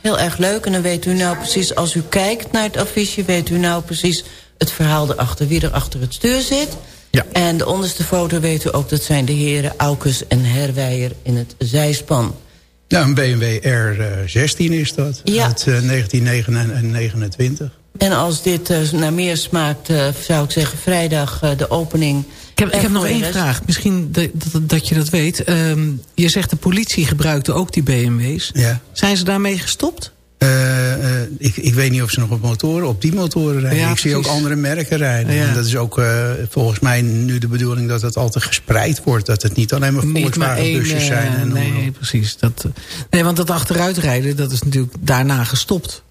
heel erg leuk. En dan weet u nou precies, als u kijkt naar het affiche... weet u nou precies het verhaal erachter, wie er achter het stuur zit. Ja. En de onderste foto weet u ook, dat zijn de heren Aukes en Herwijer in het zijspan. Ja, een BMW R16 is dat. Ja. Uit eh, 1929. En als dit eh, naar meer smaakt, eh, zou ik zeggen vrijdag eh, de opening. Ik heb, ik heb nog één vraag. Misschien dat, dat, dat je dat weet. Ehm, je zegt de politie gebruikte ook die BMW's. Ja. Zijn ze daarmee gestopt? Eh, eh, ik, ik weet niet of ze nog op motoren, op die motoren rijden. Ja, ik zie ook andere merken rijden. Ja. En dat is ook eh, volgens mij nu de bedoeling dat het altijd gespreid wordt. Dat het niet alleen maar Niet maar Volkswagen één... busjes eh, zijn. En nee, allemaal. precies. Dat, nee, want dat achteruitrijden, dat is natuurlijk daarna gestopt.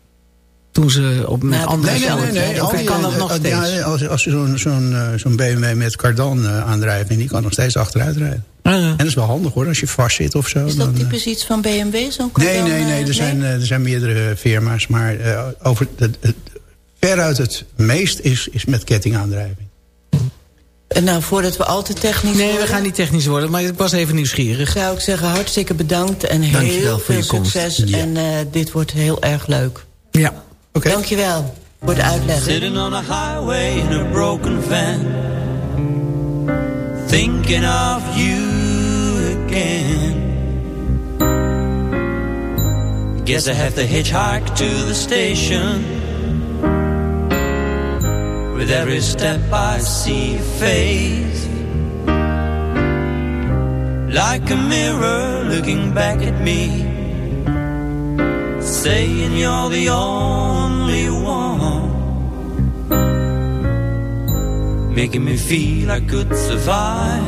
Toen ze op, met Nou, andere Nee, nee, nee. nee. Of kan dat nog eh, steeds? ja, als, als je zo'n zo'n eh, zo'n BMW met cardan eh, aandrijving, die kan nog steeds achteruit rijden. Ah, ja. En dat is wel handig hoor, als je vast zit of zo. Is dat typisch iets van BMW, zo'n Nee, cordon, nee, nee. eh, Er zijn, er zijn meerdere firma's. Maar eh, over het, het, veruit het meest is, is met kettingaandrijving. Eh, Nou, voordat we al te technisch Nee, we gaan niet technisch worden, maar ik was even nieuwsgierig. zou ik zeggen hartstikke bedankt en Dankjewel heel veel succes. Ja. En eh, dit wordt heel erg leuk. Ja. Oké. Dankjewel voor de uitleg. Sitting on a highway in a broken van, thinking of you again. Guess I have to hitchhike to the station. With every step I see your face. Like a mirror looking back at me. Saying you're the only Making me feel I could survive.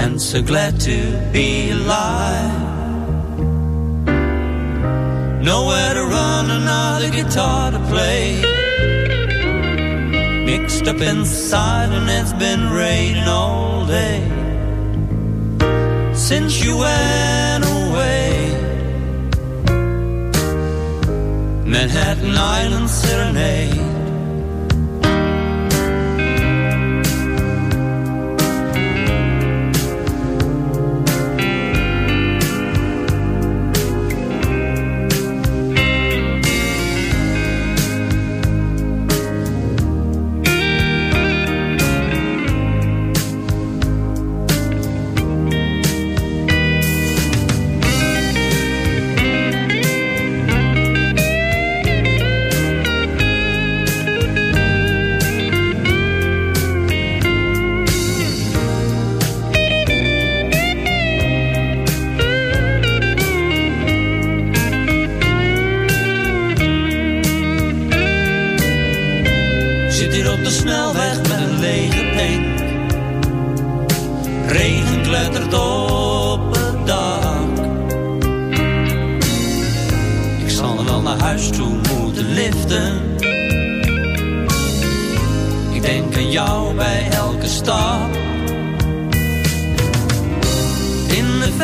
And so glad to be alive. Nowhere to run, another guitar to play. Mixed up inside, and it's been raining all day. Since you went away, Manhattan Island Serenade.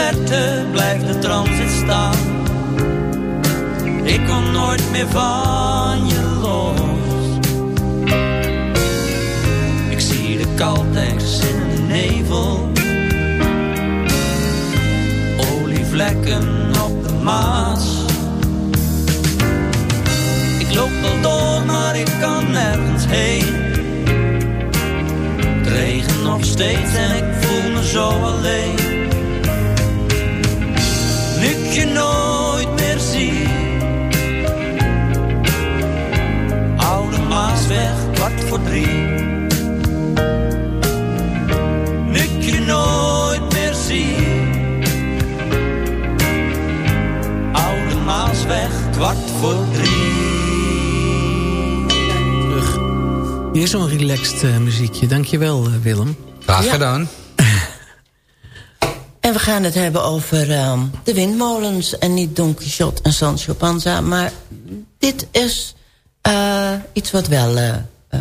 Verte de transit staan. Ik kom nooit meer van je los. Ik zie de kaltex in de nevel. Olievlekken op de Maas. Ik loop wel door, maar ik kan nergens heen. Het regent nog steeds en ik voel me zo alleen. Terug. Hier is zo'n relaxed eh, muziekje. Dankjewel, uh, Willem. Graag Ja. gedaan. En we gaan het hebben over ehm, de windmolens. En niet Don Quixote en Sancho Panza. Maar dit is eh, iets wat wel eh, eh,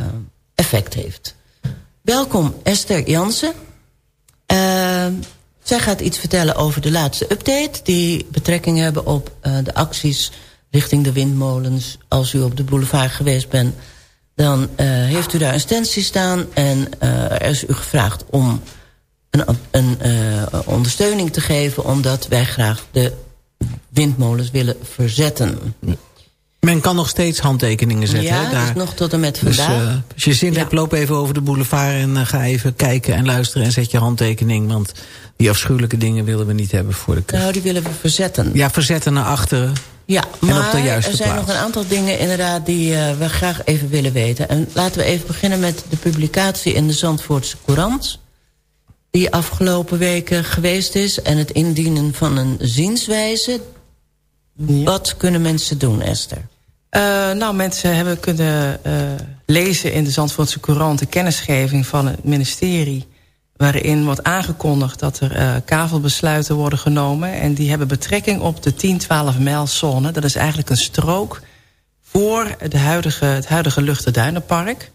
effect heeft. Welkom Esther Jansen. Eh, zij gaat iets vertellen over de laatste update... die betrekking hebben op eh, de acties richting de windmolens. Als u op de boulevard geweest bent... dan eh, heeft u daar een stand staan... en eh, er is u gevraagd om een, een eh, ondersteuning te geven... omdat wij graag de windmolens willen verzetten. Men kan nog steeds handtekeningen zetten. Ja, hè, daar. dus nog tot en met Dus vandaag. eh, als je zin hebt, loop even over de boulevard... en ga even kijken en luisteren en zet je handtekening. Want die afschuwelijke dingen willen we niet hebben voor de kust. nou, die willen we verzetten. Ja, verzetten naar achteren. Ja, En maar op de juiste er zijn plaats. nog een aantal dingen inderdaad die eh, we graag even willen weten. En laten we even beginnen met de publicatie in de Zandvoortse Courant. Die afgelopen weken geweest is. En het indienen van een zienswijze. Wat kunnen mensen doen, Esther? Eh, nou, mensen hebben kunnen eh, lezen in de Zandvoortse Courant... de kennisgeving van het ministerie... waarin wordt aangekondigd dat er eh, kavelbesluiten worden genomen... en die hebben betrekking op de 10-12 mijlzone. Dat is eigenlijk een strook voor de huidige, het huidige Luchterduinenpark.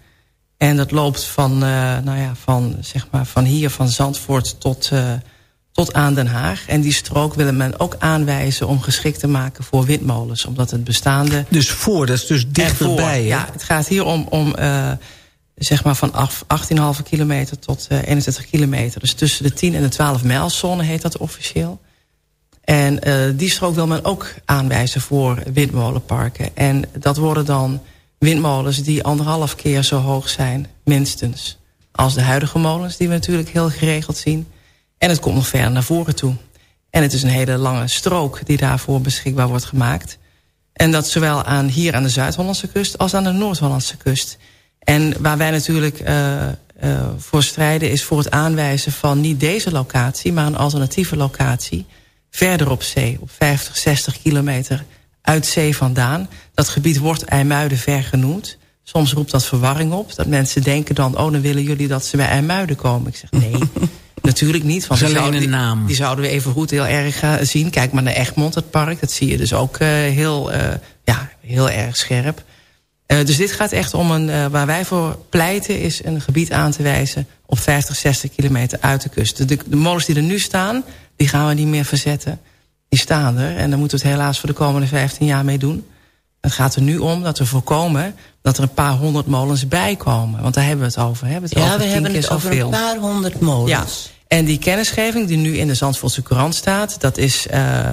En dat loopt van, eh, nou ja, van, zeg maar, van hier, van Zandvoort tot... eh, tot aan Den Haag. En die strook willen men ook aanwijzen om geschikt te maken voor windmolens. Omdat het bestaande... Dus voor, dat is dus dichterbij. Ja, het gaat hier om, om zeg maar van af- 18,5 kilometer tot eh 21 kilometer. Dus tussen de 10 en de 12 mijlzone heet dat officieel. En eh, die strook wil men ook aanwijzen voor windmolenparken. En dat worden dan windmolens die anderhalf keer zo hoog zijn, minstens. Als de huidige molens, die we natuurlijk heel geregeld zien. En het komt nog verder naar voren toe. En het is een hele lange strook die daarvoor beschikbaar wordt gemaakt. En dat zowel aan, hier aan de Zuid-Hollandse kust als aan de Noord-Hollandse kust. En waar wij natuurlijk uh, uh, voor strijden is voor het aanwijzen van niet deze locatie... maar een alternatieve locatie verder op zee, op 50, 60 kilometer uit zee vandaan. Dat gebied wordt IJmuiden ver genoemd. Soms roept dat verwarring op. Dat mensen denken dan, oh dan willen jullie dat ze bij IJmuiden komen. Ik zeg nee, natuurlijk niet. Want die zouden- een naam. Die zouden we even goed heel erg eh, zien. Kijk maar naar Egmond, het park. Dat zie je dus ook eh, heel, eh, ja, heel erg scherp. Eh, dus dit gaat echt om een, eh, waar wij voor pleiten... is een gebied aan te wijzen op 50, 60 kilometer uit de kust. De, de, de molens die er nu staan, die gaan we niet meer verzetten. Die staan er en daar moeten we het helaas voor de komende 15 jaar mee doen. Het gaat er nu om dat we voorkomen dat er een paar honderd molens bij komen. Want daar hebben we het over. Hè? We hebben het Ja, over we hebben het over een paar honderd molens. Ja, en die kennisgeving die nu in de Zandvoortse Courant staat... dat is... eh,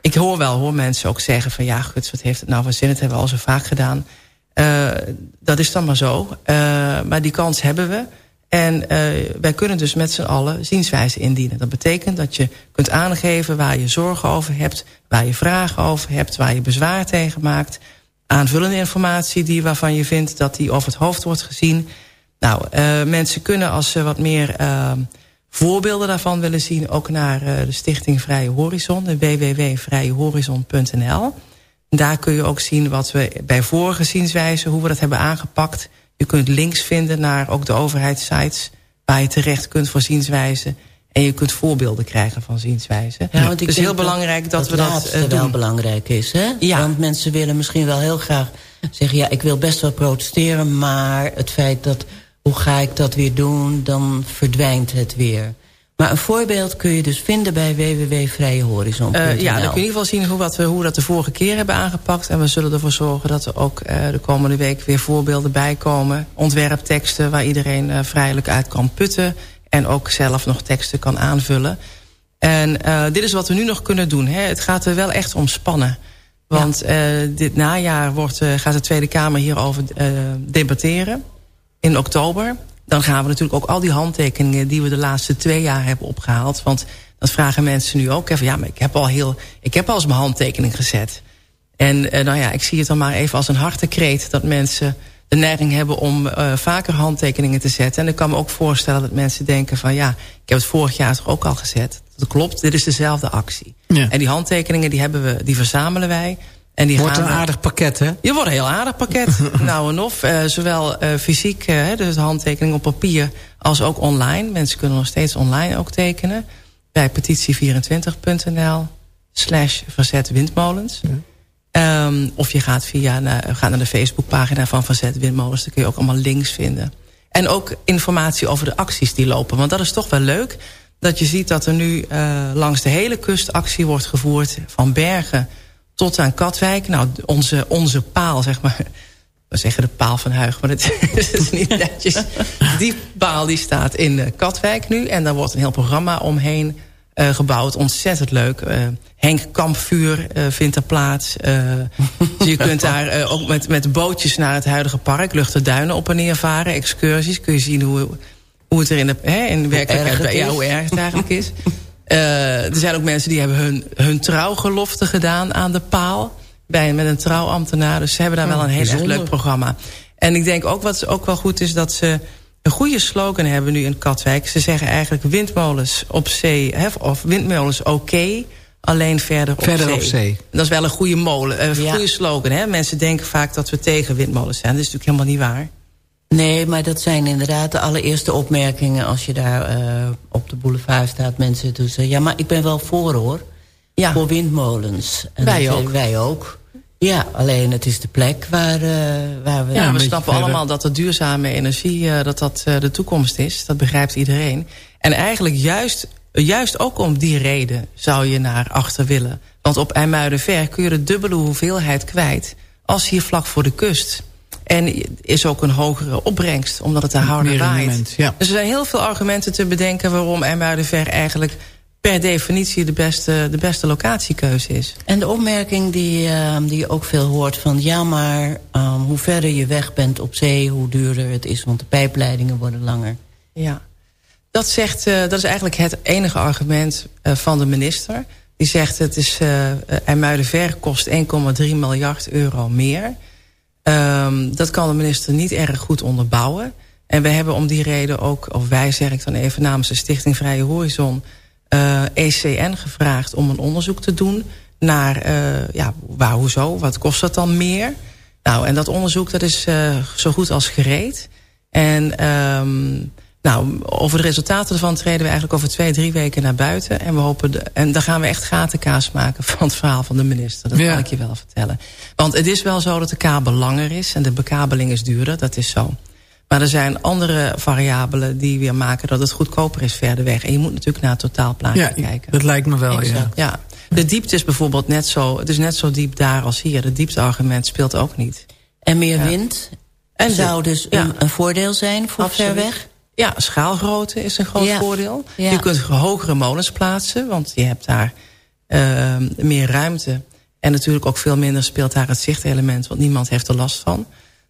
ik hoor wel, hoor mensen ook zeggen van... ja, guts, wat heeft het nou voor zin? Dat hebben we al zo vaak gedaan. Eh, dat is dan maar zo. Eh, maar die kans hebben we. En eh, wij kunnen dus met z'n allen zienswijze indienen. Dat betekent dat je kunt aangeven waar je zorgen over hebt... waar je vragen over hebt, waar je bezwaar tegen maakt... aanvullende informatie die, waarvan je vindt dat die over het hoofd wordt gezien... Nou, uh, mensen kunnen als ze wat meer uh, voorbeelden daarvan willen zien... ook naar uh, de stichting Vrije Horizon, de www.vrijehorizon.nl. Daar kun je ook zien wat we bij vorige zienswijze, hoe we dat hebben aangepakt. Je kunt links vinden naar ook de overheidssites... waar je terecht kunt voor zienswijzen... En je kunt voorbeelden krijgen van zienswijzen. Ja, want ik het is denk heel belangrijk dat, we dat uh, doen. wel belangrijk is, hè? Ja. Want mensen willen misschien wel heel graag zeggen... ja, ik wil best wel protesteren, maar het feit dat... hoe ga ik dat weer doen, dan verdwijnt het weer. Maar een voorbeeld kun je dus vinden bij www.vrijehorizon.nl. Uh, ja, dan kun je in ieder geval zien hoe, wat we, hoe we dat de vorige keer hebben aangepakt. En we zullen ervoor zorgen dat er ook uh, de komende week weer voorbeelden bij komen. Ontwerpteksten waar iedereen uh, vrijelijk uit kan putten. En ook zelf nog teksten kan aanvullen. En dit is wat we nu nog kunnen doen. Hè. Het gaat er wel echt om spannen. Want ja. dit najaar wordt, gaat de Tweede Kamer hierover debatteren. In oktober. Dan gaan we natuurlijk ook al die handtekeningen... die we de laatste twee jaar hebben opgehaald. Want dat vragen mensen nu ook even. Ja, maar ik heb al, heel, ik heb al eens mijn handtekening gezet. En uh, nou ja, ik zie het dan maar even als een hartekreet... dat mensen de neiging hebben om uh, vaker handtekeningen te zetten. En ik kan me ook voorstellen dat mensen denken van... ja, ik heb het vorig jaar toch ook al gezet. Dat klopt, dit is dezelfde actie. Ja. En die handtekeningen die hebben we, die verzamelen wij. En die Wordt gaan een aardig pakket, hè? Je wordt een heel aardig pakket. nou en of, eh, zowel eh, fysiek, hè, dus handtekening op papier, als ook online. Mensen kunnen nog steeds online ook tekenen. Bij petitie24.nl slash verzet windmolens. Ehm, of je gaat, via, naar, gaat naar de Facebookpagina van Verzet Windmolens. Daar kun je ook allemaal links vinden. En ook informatie over de acties die lopen. Want dat is toch wel leuk. Dat je ziet dat er nu langs de hele kust actie wordt gevoerd. Van Bergen tot aan Katwijk. Nou, onze, onze paal, zeg maar. We zeggen de paal van Huig, maar het is niet netjes. Die paal die staat in eh, Katwijk nu. En daar wordt een heel programma omheen eh, gebouwd. Ontzettend leuk. Eh, Henk Kampvuur vindt er plaats. Dus je kunt daar ook met, met bootjes naar het huidige park... Luchterduinen op en neer varen. Excursies. Kun je zien hoe, hoe het er in de, hè, in de werkelijkheid... erg het ja, hoe erg het eigenlijk is. Eh, er zijn ook mensen die hebben hun, hun trouwgelofte gedaan aan de paal. Bij, met een trouwambtenaar. Dus ze hebben daar wel een heel erg leuk programma. En ik denk ook wat ook wel goed is dat ze een goede slogan hebben nu in Katwijk. Ze zeggen eigenlijk windmolens op zee, hè, of windmolens oké, alleen verder op Verder zee. op zee. Dat is wel een goede, molen, eh, Ja. goede slogan. Hè? Mensen denken vaak dat we tegen windmolens zijn. Dat is natuurlijk helemaal niet waar. Nee, maar dat zijn inderdaad de allereerste opmerkingen... als je daar eh, op de boulevard staat. Mensen doen zeggen, ja, maar ik ben wel voor hoor. Ja. Voor windmolens. En Wij dan ook. Wij ook. Ja, alleen het is de plek waar, eh, waar we... Ja, we snappen verder. allemaal dat de duurzame energie eh, dat dat eh, de toekomst is. Dat begrijpt iedereen. En eigenlijk juist, juist ook om die reden zou je naar achter willen. Want op IJmuidenver kun je de dubbele hoeveelheid kwijt... als hier vlak voor de kust. En is ook een hogere opbrengst, omdat het daar harder Meer waait. ja. Dus er zijn heel veel argumenten te bedenken... waarom IJmuidenver eigenlijk per definitie de beste, de beste locatiekeuze is. En de opmerking die, eh, die je ook veel hoort van... ja, maar ehm, hoe verder je weg bent op zee, hoe duurder het is... want de pijpleidingen worden langer. Ja, dat, zegt, eh, dat is eigenlijk het enige argument eh, van de minister. Die zegt het is uh, IJmuidenver kost 1,3 miljard euro meer. Um, dat kan de minister niet erg goed onderbouwen. En we hebben om die reden ook, of wij zeg ik dan even namens de Stichting Vrije Horizon... Uh, ECN gevraagd om een onderzoek te doen naar, uh, ja, waar, hoezo, wat kost dat dan meer? Nou, en dat onderzoek dat is uh, zo goed als gereed. En um, nou, over de resultaten ervan treden we eigenlijk over twee, drie weken naar buiten. En we hopen, de, en dan gaan we echt gatenkaas maken van het verhaal van de minister. Dat ja. kan ik je wel vertellen. Want het is wel zo dat de kabel langer is en de bekabeling is duurder, dat is zo. Maar er zijn andere variabelen die weer maken dat het goedkoper is verder weg. En je moet natuurlijk naar het totaalplaatje ja, kijken. dat lijkt me wel, exact. ja. ja. De diepte is bijvoorbeeld net zo, het is net zo diep daar als hier. Het diepteargument speelt ook niet. En meer ja. wind en zou dus ja. een, een, voordeel zijn voor Absoluut. ver weg? Ja, schaalgrootte is een groot ja. voordeel. Ja. Je kunt hogere molens plaatsen, want je hebt daar uh, meer ruimte. En natuurlijk ook veel minder speelt daar het zichtelement, want niemand heeft er last van.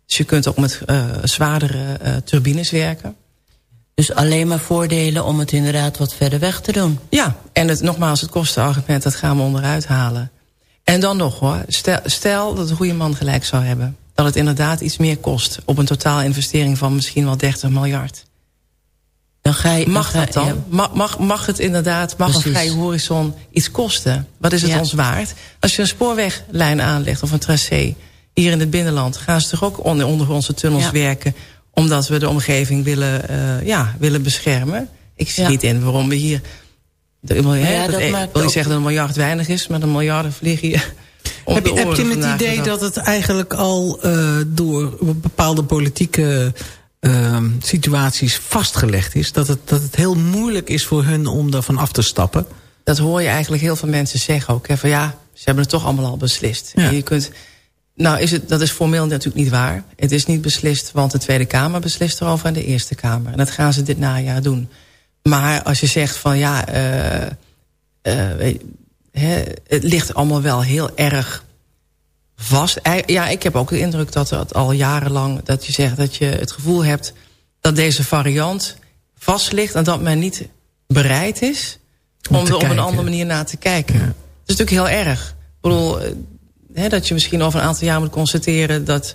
Dus je kunt ook met uh, zwaardere uh, turbines werken. Dus alleen maar voordelen om het inderdaad wat verder weg te doen? Ja, en het, nogmaals, het kostenargument, dat gaan we onderuit halen. En dan nog hoor, stel, stel dat de goede man gelijk zou hebben. Dat het inderdaad iets meer kost op een totaalinvestering van misschien wel 30 miljard. Dan ga je, mag dan dat dan? Ja. Mag, mag, mag het inderdaad, mag Precies. een vrije horizon iets kosten? Wat is het ja. ons waard? Als je een spoorweglijn aanlegt of een tracé hier in het binnenland... gaan ze toch ook onder, onder onze tunnels ja. werken... omdat we de omgeving willen, uh, ja, willen beschermen? Ik zie niet in waarom we hier... De, ja, dat, dat wil niet zeggen dat een miljard weinig is... maar een miljarden vliegen hier... Heb je, heb je het idee dat het eigenlijk al uh, door bepaalde politieke uh, situaties vastgelegd is? Dat het, dat het heel moeilijk is voor hun om daarvan af te stappen? Dat hoor je eigenlijk heel veel mensen zeggen ook. Hè, van ja, ze hebben het toch allemaal al beslist. Ja. En je kunt, nou, is het, dat is formeel natuurlijk niet waar. Het is niet beslist, want de Tweede Kamer beslist erover en de Eerste Kamer. En dat gaan ze dit najaar doen. Maar als je zegt van ja, uh, uh, He, het ligt allemaal wel heel erg vast. Ja, ik heb ook de indruk dat het al jarenlang... dat je zegt dat je het gevoel hebt dat deze variant vast ligt... en dat men niet bereid is om, om er op een andere manier naar te kijken. Ja. Dat is natuurlijk heel erg. Ik bedoel, he, dat je misschien over een aantal jaar moet constateren... dat,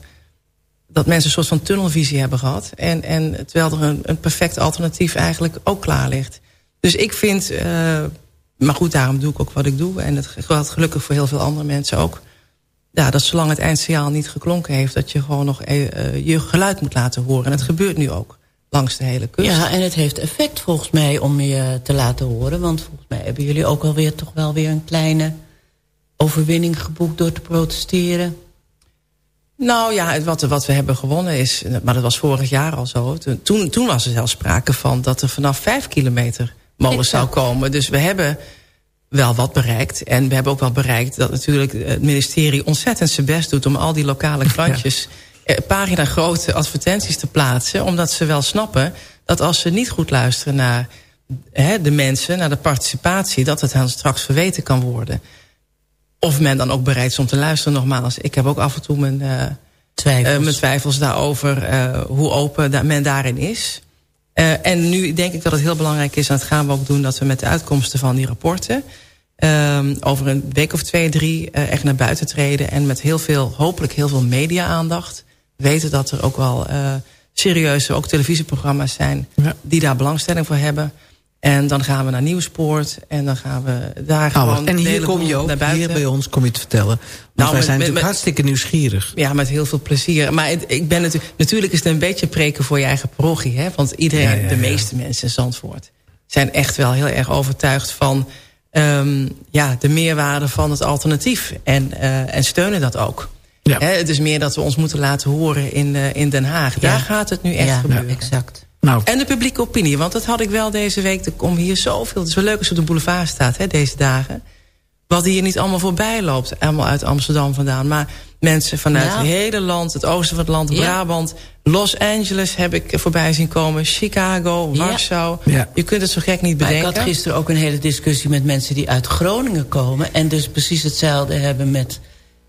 dat mensen een soort van tunnelvisie hebben gehad... en, en terwijl er een, een perfect alternatief eigenlijk ook klaar ligt. Dus ik vind... Uh, maar goed, daarom doe ik ook wat ik doe. En het geldt gelukkig voor heel veel andere mensen ook. Ja, dat zolang het eindsignaal niet geklonken heeft... dat je gewoon nog eh, eh, je geluid moet laten horen. En dat gebeurt nu ook langs de hele kust. Ja, en het heeft effect volgens mij om je te laten horen. Want volgens mij hebben jullie ook alweer toch wel weer een kleine overwinning geboekt door te protesteren. Nou ja, wat, wat we hebben gewonnen is... maar dat was vorig jaar al zo. Toen- Toen, toen was er zelfs sprake van dat er vanaf vijf kilometer molen zou komen. Dus we hebben wel wat bereikt. En we hebben ook wel bereikt dat natuurlijk het ministerie ontzettend zijn best doet... om al die lokale klantjes eh, pagina grote advertenties te plaatsen. Omdat ze wel snappen dat als ze niet goed luisteren naar hè, de mensen... naar de participatie, dat het hen straks verweten kan worden. Of men dan ook bereid is om te luisteren nogmaals. Ik heb ook af en toe mijn, eh, Twijfels. eh, mijn twijfels daarover hoe open da- men daarin is. Eh, en nu denk ik dat het heel belangrijk is, en dat gaan we ook doen... dat we met de uitkomsten van die rapporten... ehm, over een week of twee, drie eh, echt naar buiten treden... en met heel veel, hopelijk heel veel media-aandacht... weten dat er ook wel eh, serieuze ook televisieprogramma's zijn... die daar belangstelling voor hebben... En dan gaan we naar Nieuwspoort. En dan gaan we daar Nou, gewoon... en hier kom je ook, naar buiten. hier bij ons kom je te vertellen. Want Nou, wij met- zijn natuurlijk met- hartstikke nieuwsgierig. Ja, met heel veel plezier. Maar het- ik ben natuurlijk, natuurlijk is het een beetje preken voor je eigen parochie. Hè? Want iedereen, Ja, ja, de meeste mensen in Zandvoort... zijn echt wel heel erg overtuigd van ehm, ja, de meerwaarde van het alternatief. En, eh, en steunen dat ook. Hè, het is meer dat we ons moeten laten horen in, eh, in Den Haag. Daar gaat het nu echt Ja, gebeuren. exact. Nou. En de publieke opinie. Want dat had ik wel deze week. Er komt hier zoveel. Het is wel leuk als je op de boulevard staat hè, deze dagen. Wat hier niet allemaal voorbij loopt. Allemaal uit Amsterdam vandaan. Maar mensen vanuit Ja. het hele land. Het oosten van het land. Ja. Brabant. Los Angeles heb ik voorbij zien komen. Chicago. Warschau. Ja. Je kunt het zo gek niet Maar ik bedenken. had gisteren ook een hele discussie met mensen die uit Groningen komen... en dus precies hetzelfde hebben met...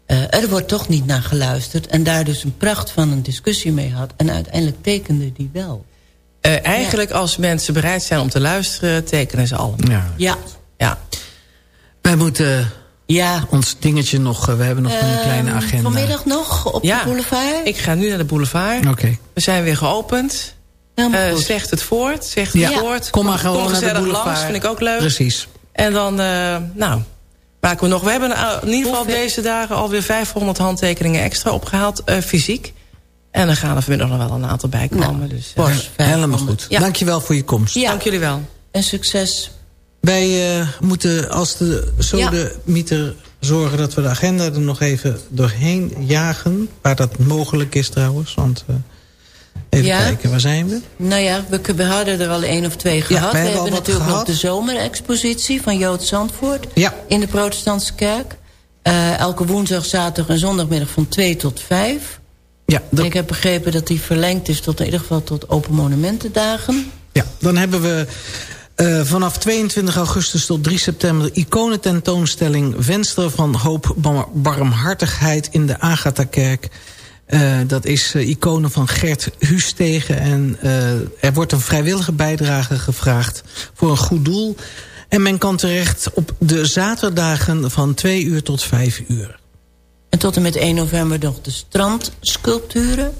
eh, er wordt toch niet naar geluisterd... en daar dus een pracht van een discussie mee had. En uiteindelijk tekende die wel. Eh, eigenlijk als mensen bereid zijn om te luisteren. Tekenen ze allemaal. Ja. Ja. Ja. Wij moeten ja. ons dingetje nog... eh, We hebben nog een Ehm, kleine agenda. Vanmiddag nog op Ja. de boulevard? Ik ga nu naar de boulevard. Oké. We zijn weer geopend. Eh, goed. zegt het voort. Zegt het Ja. voort. Kom maar gewoon naar de gezellig boulevard. langs. Vind ik ook leuk. Precies. En dan, eh, nou, maken we nog... We hebben uh, in ieder geval deze dagen alweer 500 handtekeningen extra opgehaald, eh, fysiek. En dan gaan er vanmiddag nog wel een aantal bij komen. dus, eh, Helemaal goed. Ja. Dankjewel voor je komst. Ja. Dank jullie wel. En succes. Wij eh, moeten als de sodemieter zorgen dat we de agenda er nog even doorheen jagen. Waar dat mogelijk is trouwens. Want eh, even Ja. kijken, waar zijn we? Nou ja, we, we hadden er al één of twee gehad. we hebben natuurlijk nog de zomerexpositie van Jood Zandvoort... Ja. in de protestantse kerk. Eh, elke woensdag, zaterdag en zondagmiddag van 2 tot 5. Ja, En ik heb begrepen dat die verlengd is tot in ieder geval tot Open Monumentendagen. Ja, dan hebben we eh, vanaf 22 augustus tot 3 september... de iconententoonstelling Venster van Hoop Bar- Barmhartigheid in de Agatha-kerk. Eh, dat is eh, iconen van Gert Hustegen. En eh, er wordt een vrijwillige bijdrage gevraagd voor een goed doel. En men kan terecht op de zaterdagen van 2 uur tot 5 uur. En tot en met 1 november nog de strandsculpturen.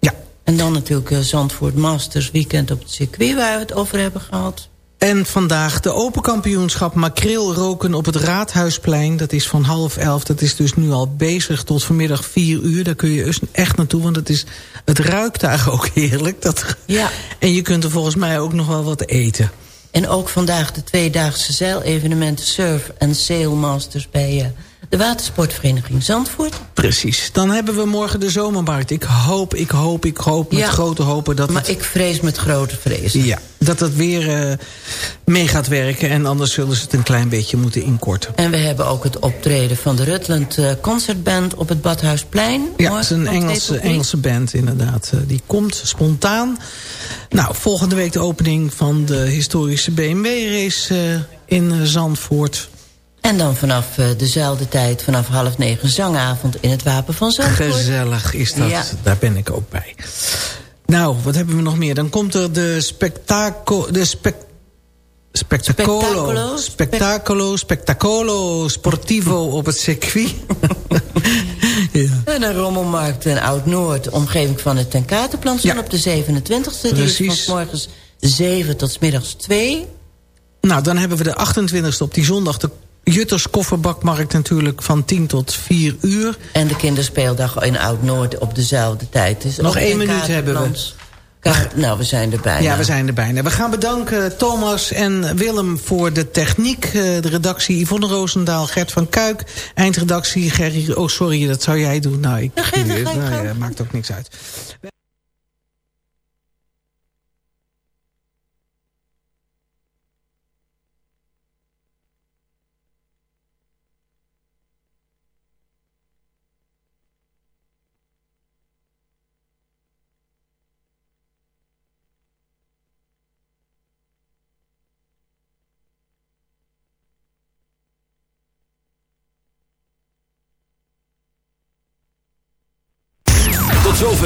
Ja. En dan natuurlijk eh, Zandvoort Masters Weekend op het circuit... waar we het over hebben gehad. En vandaag de Open Kampioenschap makreel roken op het Raadhuisplein. Dat is van half elf. Dat is dus nu al bezig tot vanmiddag vier uur. Daar kun je dus echt naartoe, want het, is, het ruikt daar ook heerlijk. Dat, Ja. En je kunt er volgens mij ook nog wel wat eten. En ook vandaag de tweedaagse zeilevenementen Surf en Sail Masters... bij eh, de watersportvereniging Zandvoort. Precies. Dan hebben we morgen de zomermarkt. Ik hoop, ik hoop, ik hoop met Ja. grote hopen dat Maar het... ik vrees met grote vrees. Ja, dat het weer eh, mee gaat werken. En anders zullen ze het een klein beetje moeten inkorten. En we hebben ook het optreden van de Rutland eh, Concertband op het Badhuisplein. Ja, het is een Engelse. Engelse band inderdaad. Eh, Die komt spontaan. Nou, volgende week de opening van de historische BMW-race in Zandvoort. En dan vanaf eh, dezelfde tijd, vanaf half negen, zangavond in het Wapen van Zandvoort. Gezellig is dat. Ja. Daar ben ik ook bij. Nou, wat hebben we nog meer? Dan komt er de spectaco... De spec, spectacolo. Spectacolo. Spectacolo, spectacolo sportivo op het circuit. ja. En een rommelmarkt in Oud-Noord, omgeving van het Tenkatenplantsoen Ja. op de 27e. Die is Precies. van morgens 7 tot middags 2. Nou, dan hebben we de 28e op die zondag de Jutters Kofferbakmarkt natuurlijk van 10 tot 4 uur. En de kinderspeeldag in Oud-Noord op dezelfde tijd. Dus Nog één in minuut hebben we. Nou, we zijn er bijna. Ja, we zijn er bijna. We gaan bedanken Thomas en Willem voor de techniek. eh, De redactie Yvonne Roosendaal, Gert van Kuik. Eindredactie Gerry... Oh, sorry, dat zou jij doen. Nou, ik, dat geeft nou, ja, maakt ook niks uit. Tot